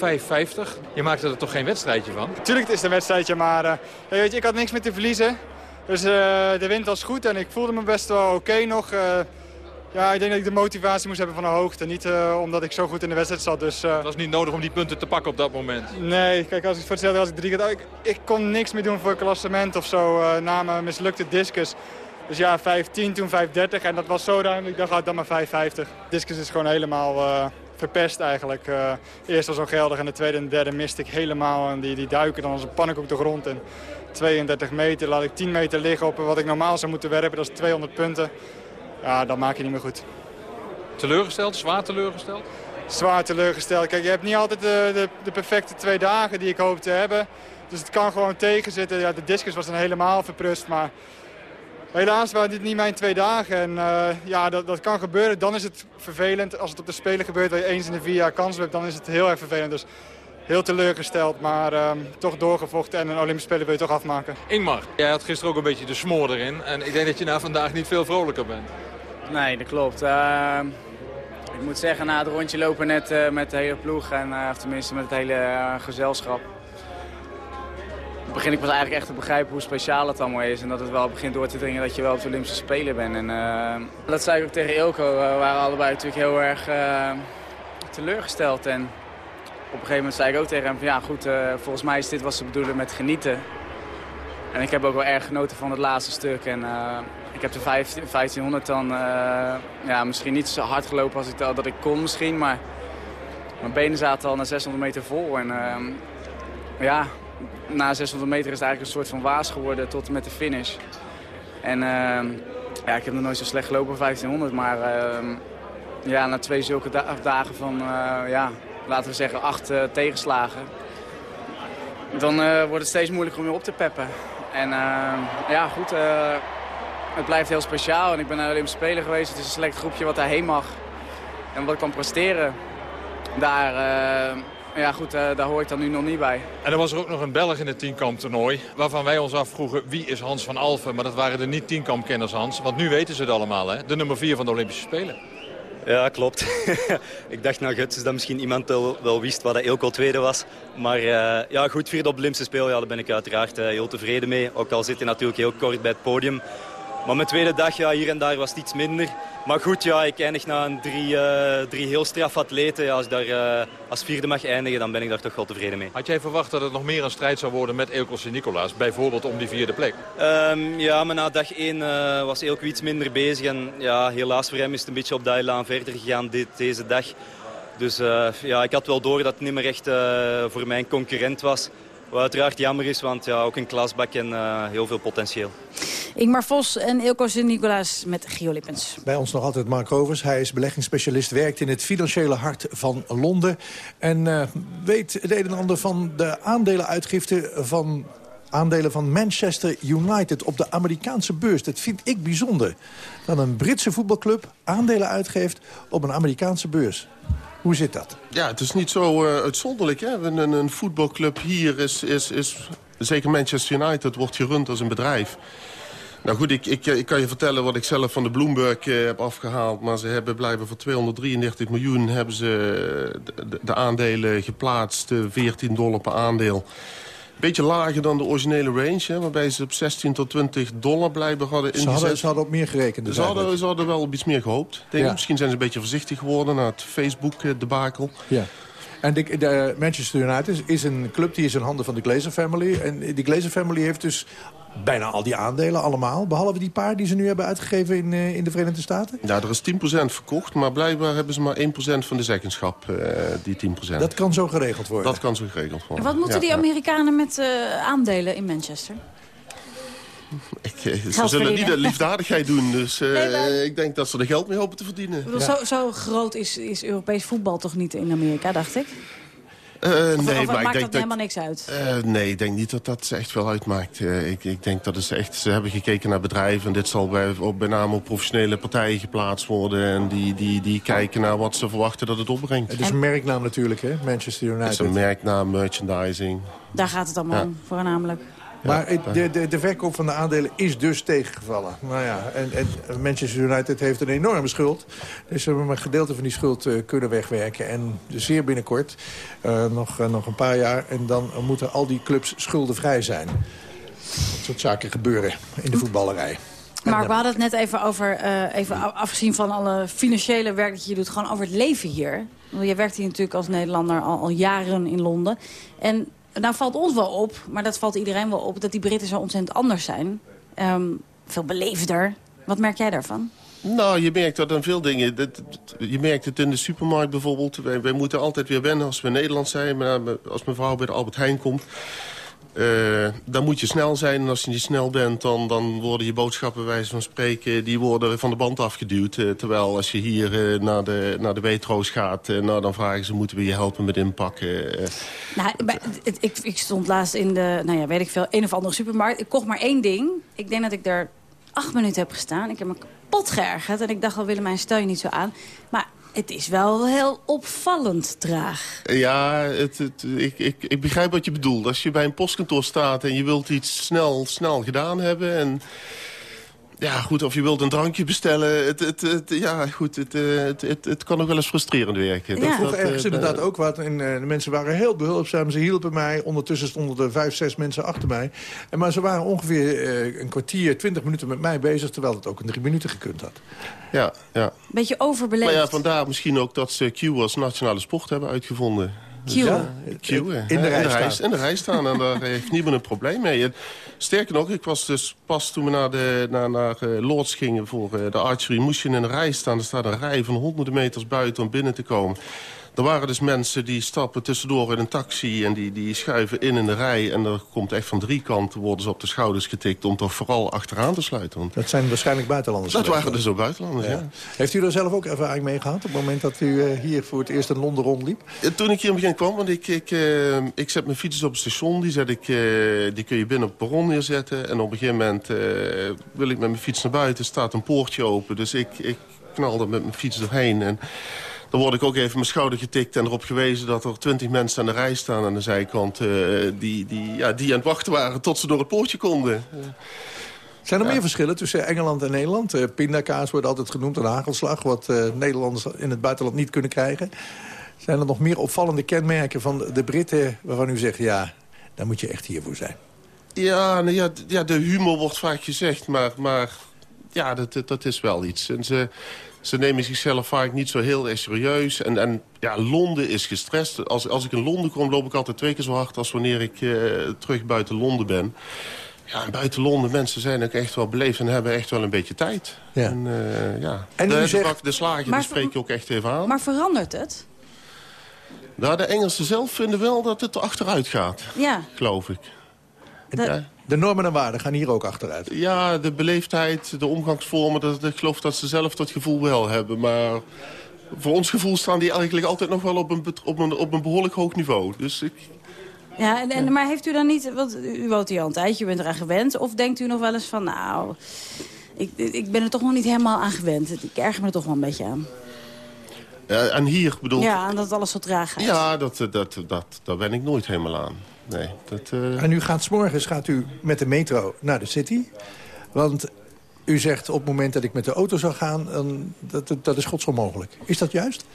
Je maakte er toch geen wedstrijdje van? Tuurlijk het is het een wedstrijdje, maar eh, ja, weet je, ik had niks meer te verliezen. Dus eh, de wind was goed en ik voelde me best wel oké nog. Eh, ja, ik denk dat ik de motivatie moest hebben van de hoogte. Niet eh, omdat ik zo goed in de wedstrijd zat. Dus, Het was niet nodig om die punten te pakken op dat moment. Nee, kijk, als ik voor hetzelfde als ik drie keer... Ik, ik kon niks meer doen voor een klassement of zo eh, na mijn mislukte discus. Dus ja, 5-10, toen 5-30 en dat was zo ruim. Ik dacht, ah, dan maar 5-50. Discus is gewoon helemaal eh, verpest eigenlijk. Eh eerst was al geldig en de tweede en de derde miste ik helemaal. En die, die duiken dan als een pannenkoek de grond. En 32 meter laat ik 10 meter liggen op wat ik normaal zou moeten werpen. Dat is 200 punten. Ja, dat maak je niet meer goed. Teleurgesteld, zwaar teleurgesteld? Zwaar teleurgesteld. Kijk, je hebt niet altijd de, de, de perfecte twee dagen die ik hoop te hebben. Dus het kan gewoon tegenzitten. Ja, de discus was dan helemaal verprust, maar... Helaas waren dit niet mijn twee dagen. En eh, ja, dat, dat kan gebeuren. Dan is het vervelend. Als het op de Spelen gebeurt waar je eens in de vier jaar kans hebt, dan is het heel erg vervelend. Dus heel teleurgesteld, maar ehm, toch doorgevochten. En een Olympische Spelen wil je toch afmaken. Ingmar, jij had gisteren ook een beetje de smoor erin. En ik denk dat je na vandaag niet veel vrolijker bent. Nee, dat klopt. Eh, ik moet zeggen, na het rondje lopen net eh, met de hele ploeg, en, eh, of tenminste met het hele gezelschap, begin ik pas eigenlijk echt te begrijpen hoe speciaal het allemaal is. En dat het wel begint door te dringen dat je wel op de Olympische Spelen bent. En, eh, dat zei ik ook tegen Ilko. We waren allebei natuurlijk heel erg eh, teleurgesteld. En op een gegeven moment zei ik ook tegen hem van ja goed, eh, volgens mij is dit wat ze bedoelen met genieten. En ik heb ook wel erg genoten van het laatste stuk. En ik heb de 15 1500 dan ja, misschien niet zo hard gelopen als ik, dat ik kon misschien. Maar mijn benen zaten al na 600 meter vol. En ehm, ja, na 600 meter is het eigenlijk een soort van waas geworden tot en met de finish. En ehm, ja, ik heb nog nooit zo slecht gelopen 1500. Maar ehm, ja, na twee zulke da- dagen van, eh, ja, laten we zeggen, acht eh, tegenslagen dan eh, wordt het steeds moeilijker om je op te peppen. En eh, ja, goed, het blijft heel speciaal. En ik ben naar de Olympische Spelen geweest. Het is een select groepje wat daarheen mag. En wat kan presteren, daar, ja, goed, eh, daar hoor ik dan nu nog niet bij. En er was er ook nog een Belg in het tienkamp-toernooi... waarvan wij ons afvroegen wie is Hans van Alphen. Maar dat waren de niet tienkampkenners, Hans. Want nu weten ze het allemaal, hè? De nummer vier van de Olympische Spelen. Ja, klopt. ik dacht nou Guts dat misschien iemand wel, wel wist wat dat Eelco tweede was. Maar eh, ja, goed, vierde op de Olympische Spelen, ja, daar ben ik uiteraard eh, heel tevreden mee. Ook al zit hij natuurlijk heel kort bij het podium. Maar mijn tweede dag, ja, hier en daar was het iets minder. Maar goed, ja, ik eindig na een drie, eh, drie heel straf atleten. Ja, als ik daar eh, als vierde mag eindigen, dan ben ik daar toch wel tevreden mee. Had jij verwacht dat het nog meer een strijd zou worden met Eelco Sint-Nicolaas? Bijvoorbeeld om die vierde plek? Ehm, ja, maar na dag 1 eh, was Eelco iets minder bezig. En ja, helaas voor hem is het een beetje op die laan verder gegaan dit, deze dag. Dus ja, ik had wel door dat het niet meer echt voor mij een concurrent was. Wat uiteraard jammer is, want ja, ook een klasbak en eh, heel veel potentieel. Ingmar Vos en Ilko Sint-Nicolaas met Gio Lippens. Bij ons nog altijd Mark Rovers. Hij is beleggingsspecialist, werkt in het financiële hart van Londen. En eh, weet het een en ander van de aandelenuitgifte van aandelen van Manchester United op de Amerikaanse beurs. Dat vind ik bijzonder. Dat een Britse voetbalclub aandelen uitgeeft op een Amerikaanse beurs. Hoe zit dat? Ja, het is niet zo eh, uitzonderlijk. Hè? Een, een, voetbalclub hier is, is, is... Zeker Manchester United wordt gerund als een bedrijf. Nou goed, ik, ik, ik kan je vertellen wat ik zelf van de Bloomberg eh, heb afgehaald. Maar ze hebben blijven voor 233 miljoen hebben ze de, de- de aandelen geplaatst. eh, 14 dollar per aandeel. Beetje lager dan de originele range, hè, waarbij ze op 16 tot 20 dollar blijkbaar hadden Ze ingezet. hadden, ze hadden op meer gerekend. dus Ze hadden, eigenlijk. ze hadden wel op iets meer gehoopt. Denk ik. Ja. Misschien zijn ze een beetje voorzichtig geworden na het Facebook-debakel. Ja. En de, de Manchester United is, is een club die is in handen van de Glazer family. En die Glazer family heeft dus bijna al die aandelen allemaal. Behalve die paar die ze nu hebben uitgegeven in, eh, in de Verenigde Staten. Ja, er is 10% verkocht, maar blijkbaar hebben ze maar 1% van de zeggenschap, eh, die 10%. Dat kan zo geregeld worden. Dat kan zo geregeld En worden. wat moeten Ja, die ja. Amerikanen met eh, aandelen in Manchester? Ik, ze zullen niet de liefdadigheid doen, dus eh, Nee, maar- ik denk dat ze er geld mee hopen te verdienen. Zo, zo groot is, is Europees voetbal toch niet in Amerika, dacht ik? Eh, Of, nee, of maar ik maakt denk dat dat... helemaal niks uit? Eh, nee, ik denk niet dat dat echt veel uitmaakt. Eh, ik, ik denk dat het echt, ze hebben gekeken naar bedrijven... en dit zal bij, op, bij name op professionele partijen geplaatst worden... en die, die, die kijken naar wat ze verwachten dat het opbrengt. Het is een merknaam natuurlijk, hè? Manchester Het United. is een merknaam, merchandising. Daar gaat het allemaal Ja. om, voornamelijk. Maar de, de, de verkoop van de aandelen is dus tegengevallen. Nou ja, en, en Manchester United heeft een enorme schuld. Dus ze hebben een gedeelte van die schuld eh, kunnen wegwerken. En zeer binnenkort, eh, nog, eh, nog een paar jaar... en dan moeten al die clubs schuldenvrij zijn. Dat soort zaken gebeuren in de voetballerij. Maar we hadden het net even over, eh, even afgezien van alle financiële werk dat je doet, gewoon over het leven hier. Want je werkt hier natuurlijk als Nederlander al, al jaren in Londen. En nou valt ons wel op, maar dat valt iedereen wel op, dat die Britten zo ontzettend anders zijn. Ehm, veel beleefder. Wat merk jij daarvan? Nou, je merkt dat aan veel dingen. Dat- Je merkt het in de supermarkt bijvoorbeeld. Wij, wij moeten altijd weer wennen als we Nederland zijn. Maar als mijn vrouw bij de Albert Heijn komt... eh, dan moet je snel zijn. En als je niet snel bent, dan, dan worden je boodschappen, wijze van spreken... die worden van de band afgeduwd. Eh, terwijl als je hier eh, naar, de, naar de Waitrose gaat... nou, dan vragen ze, moeten we je helpen met inpakken? Nou, maar het- ik, ik stond laatst in de, nou ja, weet ik veel, een of andere supermarkt. Ik kocht maar één ding. Ik denk dat ik er acht minuten heb gestaan. Ik heb me kapot geërgerd. En ik dacht al, Willemijn, stel je niet zo aan. Maar het is wel heel opvallend traag. Ja, het, ik, ik, ik begrijp wat je bedoelt. Als je bij een postkantoor staat en je wilt iets snel, snel gedaan hebben... en ja, goed, of je wilt een drankje bestellen... Het, het, het, ja, goed, het, eh, het, het, het kan nog wel eens frustrerend werken. Ik vroeg eh, ergens inderdaad ook wat. En eh, de mensen waren heel behulpzaam. Ze hielpen mij. Ondertussen stonden er vijf, zes mensen achter mij. En, maar ze waren ongeveer eh, een kwartier, twintig minuten met mij bezig... terwijl het ook in drie minuten gekund had. Ja, ja. Beetje overbeleefd. Maar ja, vandaar misschien ook dat ze Q als nationale sport hebben uitgevonden. Q. Ja. In de rij rij, staan. in de rij staan. En daar heeft niemand een probleem mee. En sterker nog, ik was dus pas toen we naar, de, naar, naar eh, Lords gingen voor eh, de archery... moest je in een rij staan. Er staat een rij van honderden meters buiten om binnen te komen. Er waren dus mensen die stappen tussendoor in een taxi... en die, die schuiven in in de rij. En er komt echt van drie kanten worden ze op de schouders getikt... om toch vooral achteraan te sluiten. Want Dat zijn waarschijnlijk buitenlanders. dat waren dus ook buitenlanders, ja. Heeft u er zelf ook ervaring mee gehad... op het moment dat u eh, hier voor het eerst in Londen rondliep? Toen ik hier in het begin kwam, want ik, ik, eh, ik zet mijn fietsers op het station. Die, zet ik, eh, die kun je binnen op het perron neerzetten. En op een gegeven moment wil ik met mijn fiets naar buiten. staat een poortje open. Dus ik, ik knal er met mijn fiets doorheen. En dan word ik ook even mijn schouder getikt en erop gewezen... dat er twintig mensen aan de rij staan aan de zijkant... eh, die, die, ja, die aan het wachten waren tot ze door het poortje konden. Zijn er meer verschillen tussen Engeland en Nederland? Eh, pindakaas wordt altijd genoemd, een hagelslag... wat eh, Nederlanders in het buitenland niet kunnen krijgen. Zijn er nog meer opvallende kenmerken van de Britten... waarvan u zegt, ja, daar moet je echt hier voor zijn? Ja, nou ja, ja, de humor wordt vaak gezegd, maar, maar ja, dat, dat, dat is wel iets. En ze, ze nemen zichzelf vaak niet zo heel erg serieus. En, en ja, Londen is gestrest. Als, als ik in Londen kom, loop ik altijd twee keer zo hard... als wanneer ik eh, terug buiten Londen ben. Ja, en buiten Londen, mensen zijn ook echt wel beleefd... en hebben echt wel een beetje tijd. Ja. En, eh, ja. En de, zegt- de slager, Maar- die spreek je ook echt even aan. Maar verandert het? Nou, de Engelsen zelf vinden wel dat het achteruit gaat, Ja. geloof ik. Ja. De normen en waarden gaan hier ook achteruit. Ja, de beleefdheid, de omgangsvormen, dat, ik geloof dat ze zelf dat gevoel wel hebben. Maar voor ons gevoel staan die eigenlijk altijd nog wel op een, op een, op een behoorlijk hoog niveau. Dus ik, Ja, en, en, maar heeft u dan niet, want u woont hier al een tijdje, u bent eraan gewend. Of denkt u nog wel eens van, nou, ik, ik ben er toch nog niet helemaal aan gewend. Ik erger me er toch wel een beetje aan. ja, en hier bedoel Ja, en dat alles zo traag gaat. Ja, dat, dat, dat, daar ben ik nooit helemaal aan. Nee, dat, eh, En u gaat 's morgens gaat u met de metro naar de city. Want u zegt op het moment dat ik met de auto zou gaan... Dan, dat, dat, dat is godsonmogelijk. Is dat juist?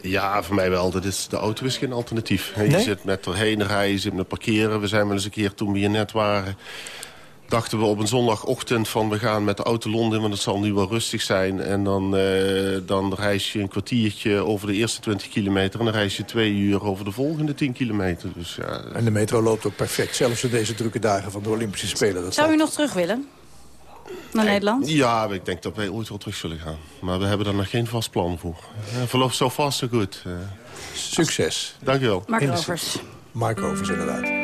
Ja, voor mij wel. Dat is, de auto is geen alternatief. Je Nee? zit met erheen rijden, je zit met parkeren. We zijn wel eens een keer, toen we hier net waren... dachten we op een zondagochtend van we gaan met de auto Londen... want het zal nu wel rustig zijn. En dan, eh, dan reis je een kwartiertje over de eerste 20 kilometer... en dan reis je twee uur over de volgende 10 kilometer. Dus ja, En de metro loopt ook perfect. Zelfs in deze drukke dagen van de Olympische Spelen. Dat Zou u nog terug willen? Naar Nederland? Ja, ik denk dat wij ooit wel terug zullen gaan. Maar we hebben daar nog geen vast plan voor. Ja, voorlopig zo vast, zo goed. Eh, Succes. Dank u wel. Mark Rovers. Mark Rovers, inderdaad.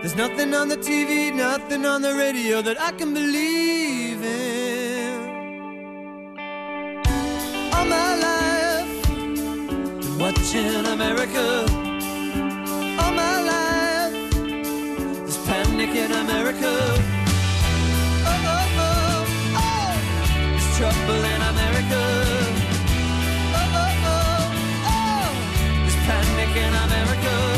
There's nothing on the TV, nothing on the radio that I can believe in. All my life, been watching America. All my life, there's panic in America. Oh, oh, oh, oh, there's trouble in America. Oh, oh, oh, oh, there's panic in America.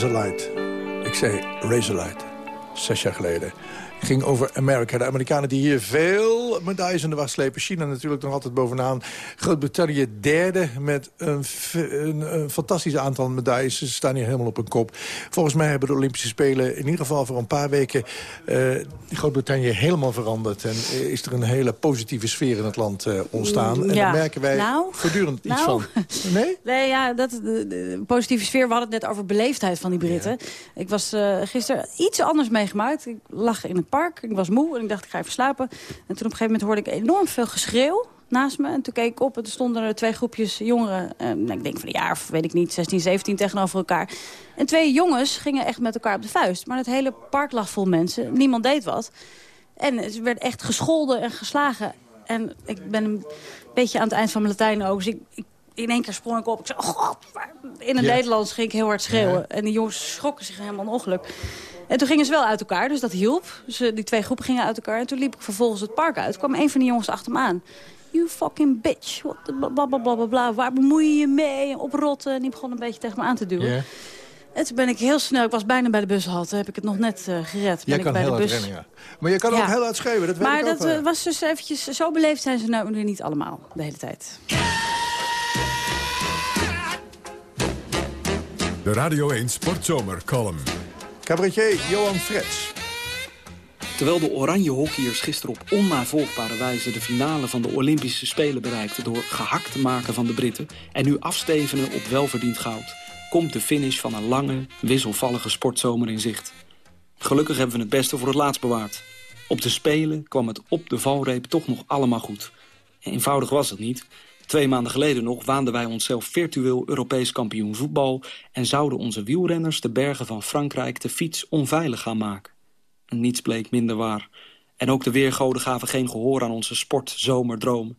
Razorlight. Ik zei Razorlight. Zes jaar geleden. Ging over Amerika. De Amerikanen die hier veel medailles in de wacht slepen. China natuurlijk nog altijd bovenaan. Groot-Brittannië derde met een, een, een fantastisch aantal medailles. Ze staan hier helemaal op hun kop. Volgens mij hebben de Olympische Spelen in ieder geval voor een paar weken... eh, Groot-Brittannië helemaal veranderd. En is er een hele positieve sfeer in het land eh, ontstaan. En Ja. daar merken wij Nou, voortdurend iets nou. van. Nee? Nee, ja, dat, de, de positieve sfeer. We hadden het net over beleefdheid van die Britten. Ik was eh, gisteren iets anders meegemaakt. Ik lag in het park, ik was moe en ik dacht ik ga even slapen. En toen op een gegeven moment hoorde ik enorm veel geschreeuw naast me. En toen keek ik op en er stonden er twee groepjes jongeren. eh, nou, ik denk van een jaar of weet ik niet, 16, 17 tegenover elkaar. En twee jongens gingen echt met elkaar op de vuist. Maar het hele park lag vol mensen. Niemand deed wat. En ze werd echt gescholden en geslagen. En ik ben een beetje aan het eind van mijn Latijn ook. Dus ik, ik- in één keer sprong ik op. Ik zei, oh god. In het Ja. Nederlands ging ik heel hard schreeuwen. En die jongens schrokken zich helemaal een ongeluk. En toen gingen ze wel uit elkaar, dus dat hielp. Dus die twee groepen gingen uit elkaar. En toen liep ik vervolgens het park uit. kwam een van die jongens achter me aan. You fucking bitch. What the bla bla bla bla bla. Waar bemoei je je mee? En oprotten. En die begon een beetje tegen me aan te duwen. Ja. En toen ben ik heel snel, ik was bijna bij de bushalte, heb ik het nog net eh, gered. Ben Jij ik kan bij heel de hard bus. rennen, ja. Maar je kan Ja. ook heel hard schreeuwen, dat weet Maar ik ook dat wel. eh, was dus eventjes, zo beleefd zijn ze nou weer niet allemaal, de hele tijd. De Radio 1 Sportzomer column. Cabaretier Johan Frets. Terwijl de oranje hockeyers gisteren op onnavolgbare wijze... de finale van de Olympische Spelen bereikten... door gehakt te maken van de Britten... en nu afstevenen op welverdiend goud... komt de finish van een lange, wisselvallige sportzomer in zicht. Gelukkig hebben we het beste voor het laatst bewaard. Op de Spelen kwam het op de valreep toch nog allemaal goed. Eenvoudig was het niet. Twee maanden geleden nog waanden wij onszelf virtueel Europees kampioen voetbal... en zouden onze wielrenners de bergen van Frankrijk de fiets onveilig gaan maken. En niets bleek minder waar. En ook de weergoden gaven geen gehoor aan onze sportzomerdromen.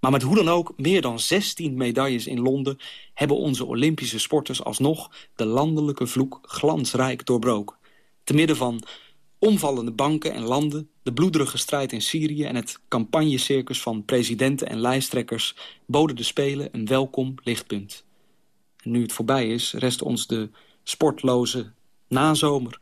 Maar met hoe dan ook, meer dan 16 medailles in Londen... hebben onze Olympische sporters alsnog de landelijke vloek glansrijk doorbroken. Te midden van omvallende banken en landen... de bloederige strijd in Syrië en het campagnecircus van presidenten en lijsttrekkers... boden de Spelen een welkom lichtpunt. En nu het voorbij is, rest ons de sportloze nazomer...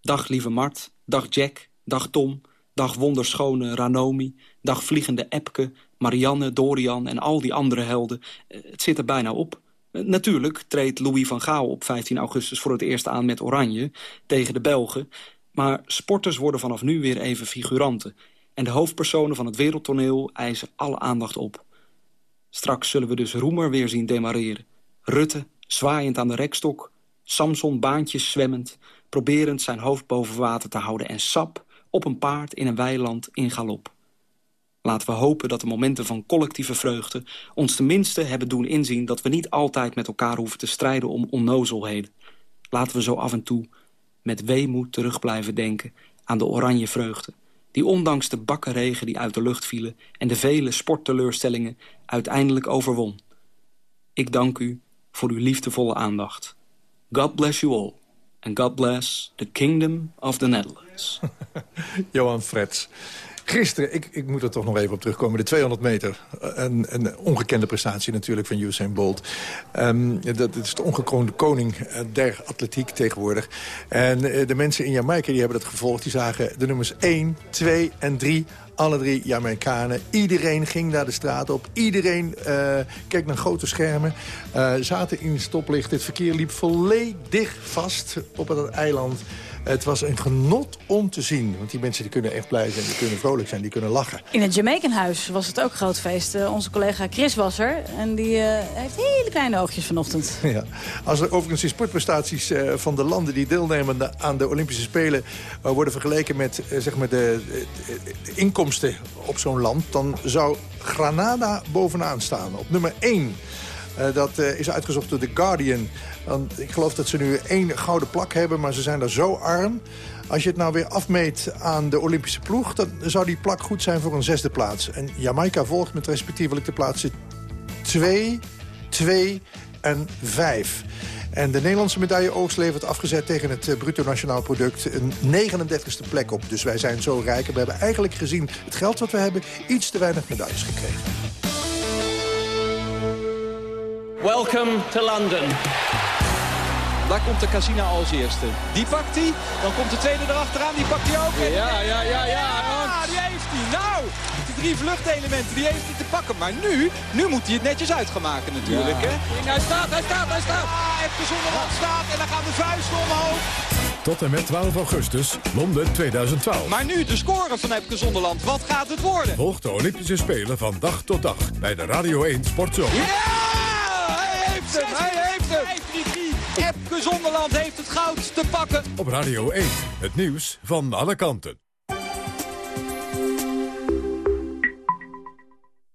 Dag lieve Mart, dag Jack, dag Tom, dag wonderschone Ranomi... dag vliegende Epke, Marianne, Dorian en al die andere helden. Eh, Het zit er bijna op. Eh, Natuurlijk treedt Louis van Gaal op 15 augustus voor het eerst aan met Oranje... tegen de Belgen. Maar sporters worden vanaf nu weer even figuranten. En de hoofdpersonen van het wereldtoneel eisen alle aandacht op. Straks zullen we dus Roemer weer zien demareren. Rutte, zwaaiend aan de rekstok. Samson baantjes zwemmend, proberend zijn hoofd boven water te houden... en Sap op een paard in een weiland in galop. Laten we hopen dat de momenten van collectieve vreugde... ons tenminste hebben doen inzien dat we niet altijd met elkaar hoeven te strijden om onnozelheden. Laten we zo af en toe met weemoed terug blijven denken aan de oranje vreugde... die ondanks de bakkenregen die uit de lucht vielen... en de vele sportteleurstellingen uiteindelijk overwon. Ik dank u voor uw liefdevolle aandacht. God bless you all. And God bless the Kingdom of the Netherlands. Johan Frets. Gisteren, ik, ik moet er toch nog even op terugkomen, de 200 meter. Een, een ongekende prestatie natuurlijk van Usain Bolt. Ehm, dat is de ongekroonde koning eh, der atletiek tegenwoordig. En eh, de mensen in Jamaica die hebben dat gevolgd. Die zagen de nummers 1, 2 en 3 alle drie Jamaicanen. Iedereen ging naar de straat op. Iedereen eh, keek naar grote schermen. Zaten in stoplicht. Het verkeer liep volledig vast op het eiland. Het was een genot om te zien. Want die mensen die kunnen echt blij zijn, die kunnen vrolijk zijn, die kunnen lachen. In het Jamaicanhuis was het ook groot feest. Eh, onze collega Chris was er en die eh, heeft hele kleine oogjes vanochtend. Ja. Als er overigens die sportprestaties eh, van de landen die deelnemen aan de Olympische Spelen worden vergeleken met zeg maar de, de- de inkomsten op zo'n land, dan zou Granada bovenaan staan. Op nummer 1. Eh, dat eh, is uitgezocht door The Guardian. Want ik geloof dat ze nu één gouden plak hebben, maar ze zijn daar zo arm. Als je het nou weer afmeet aan de Olympische ploeg... dan zou die plak goed zijn voor een zesde plaats. En Jamaica volgt met respectievelijk de plaatsen 2, 2 en 5. En de Nederlandse medailleoogst levert afgezet tegen het eh, bruto nationaal product een 39ste plek op. Dus wij zijn zo rijk. En we hebben eigenlijk gezien het geld wat we hebben iets te weinig medailles gekregen. Welcome to London. Daar komt de Casina als eerste. Die pakt hij. Dan komt de tweede erachteraan. Die pakt hij ook. En Ja, ja, ja, ja. Ja, die heeft hij. Nou, die drie vluchtelementen, die heeft hij te pakken. Maar nu, nu moet hij het netjes uit gaan maken natuurlijk. Ja. Hè? Hij staat, hij staat, hij staat. Ah, even Zonderland staat en dan gaan de vuisten omhoog. Tot en met 12 augustus, Londen 2012. Maar nu de score van Epke Zonderland. Wat gaat het worden? Volg de Olympische Spelen van dag tot dag bij de Radio 1 Sportzomer. Hij heeft hem, hij heeft hem. 5-3-3. Epke Zonderland heeft het goud te pakken. Op Radio 1, het nieuws van alle kanten.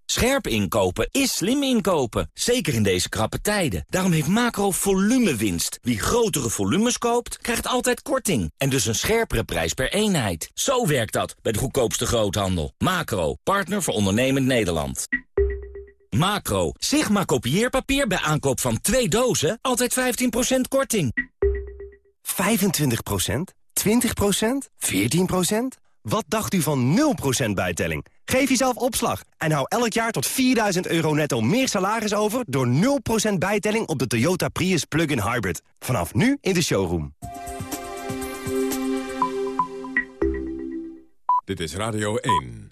Scherp inkopen is slim inkopen, zeker in deze krappe tijden. Daarom heeft Macro winst. Wie grotere volumes koopt, krijgt altijd korting. En dus een scherpere prijs per eenheid. Zo werkt dat bij de goedkoopste groothandel. Macro, partner voor ondernemend Nederland. Macro, Sigma kopieerpapier bij aankoop van twee dozen, altijd 15% korting. 25% 20% 14% Wat dacht u van 0% bijtelling? Geef jezelf opslag en hou elk jaar tot 4000 euro netto meer salaris over... door 0% bijtelling op de Toyota Prius Plug-in Hybrid. Vanaf nu in de showroom. Dit is Radio 1.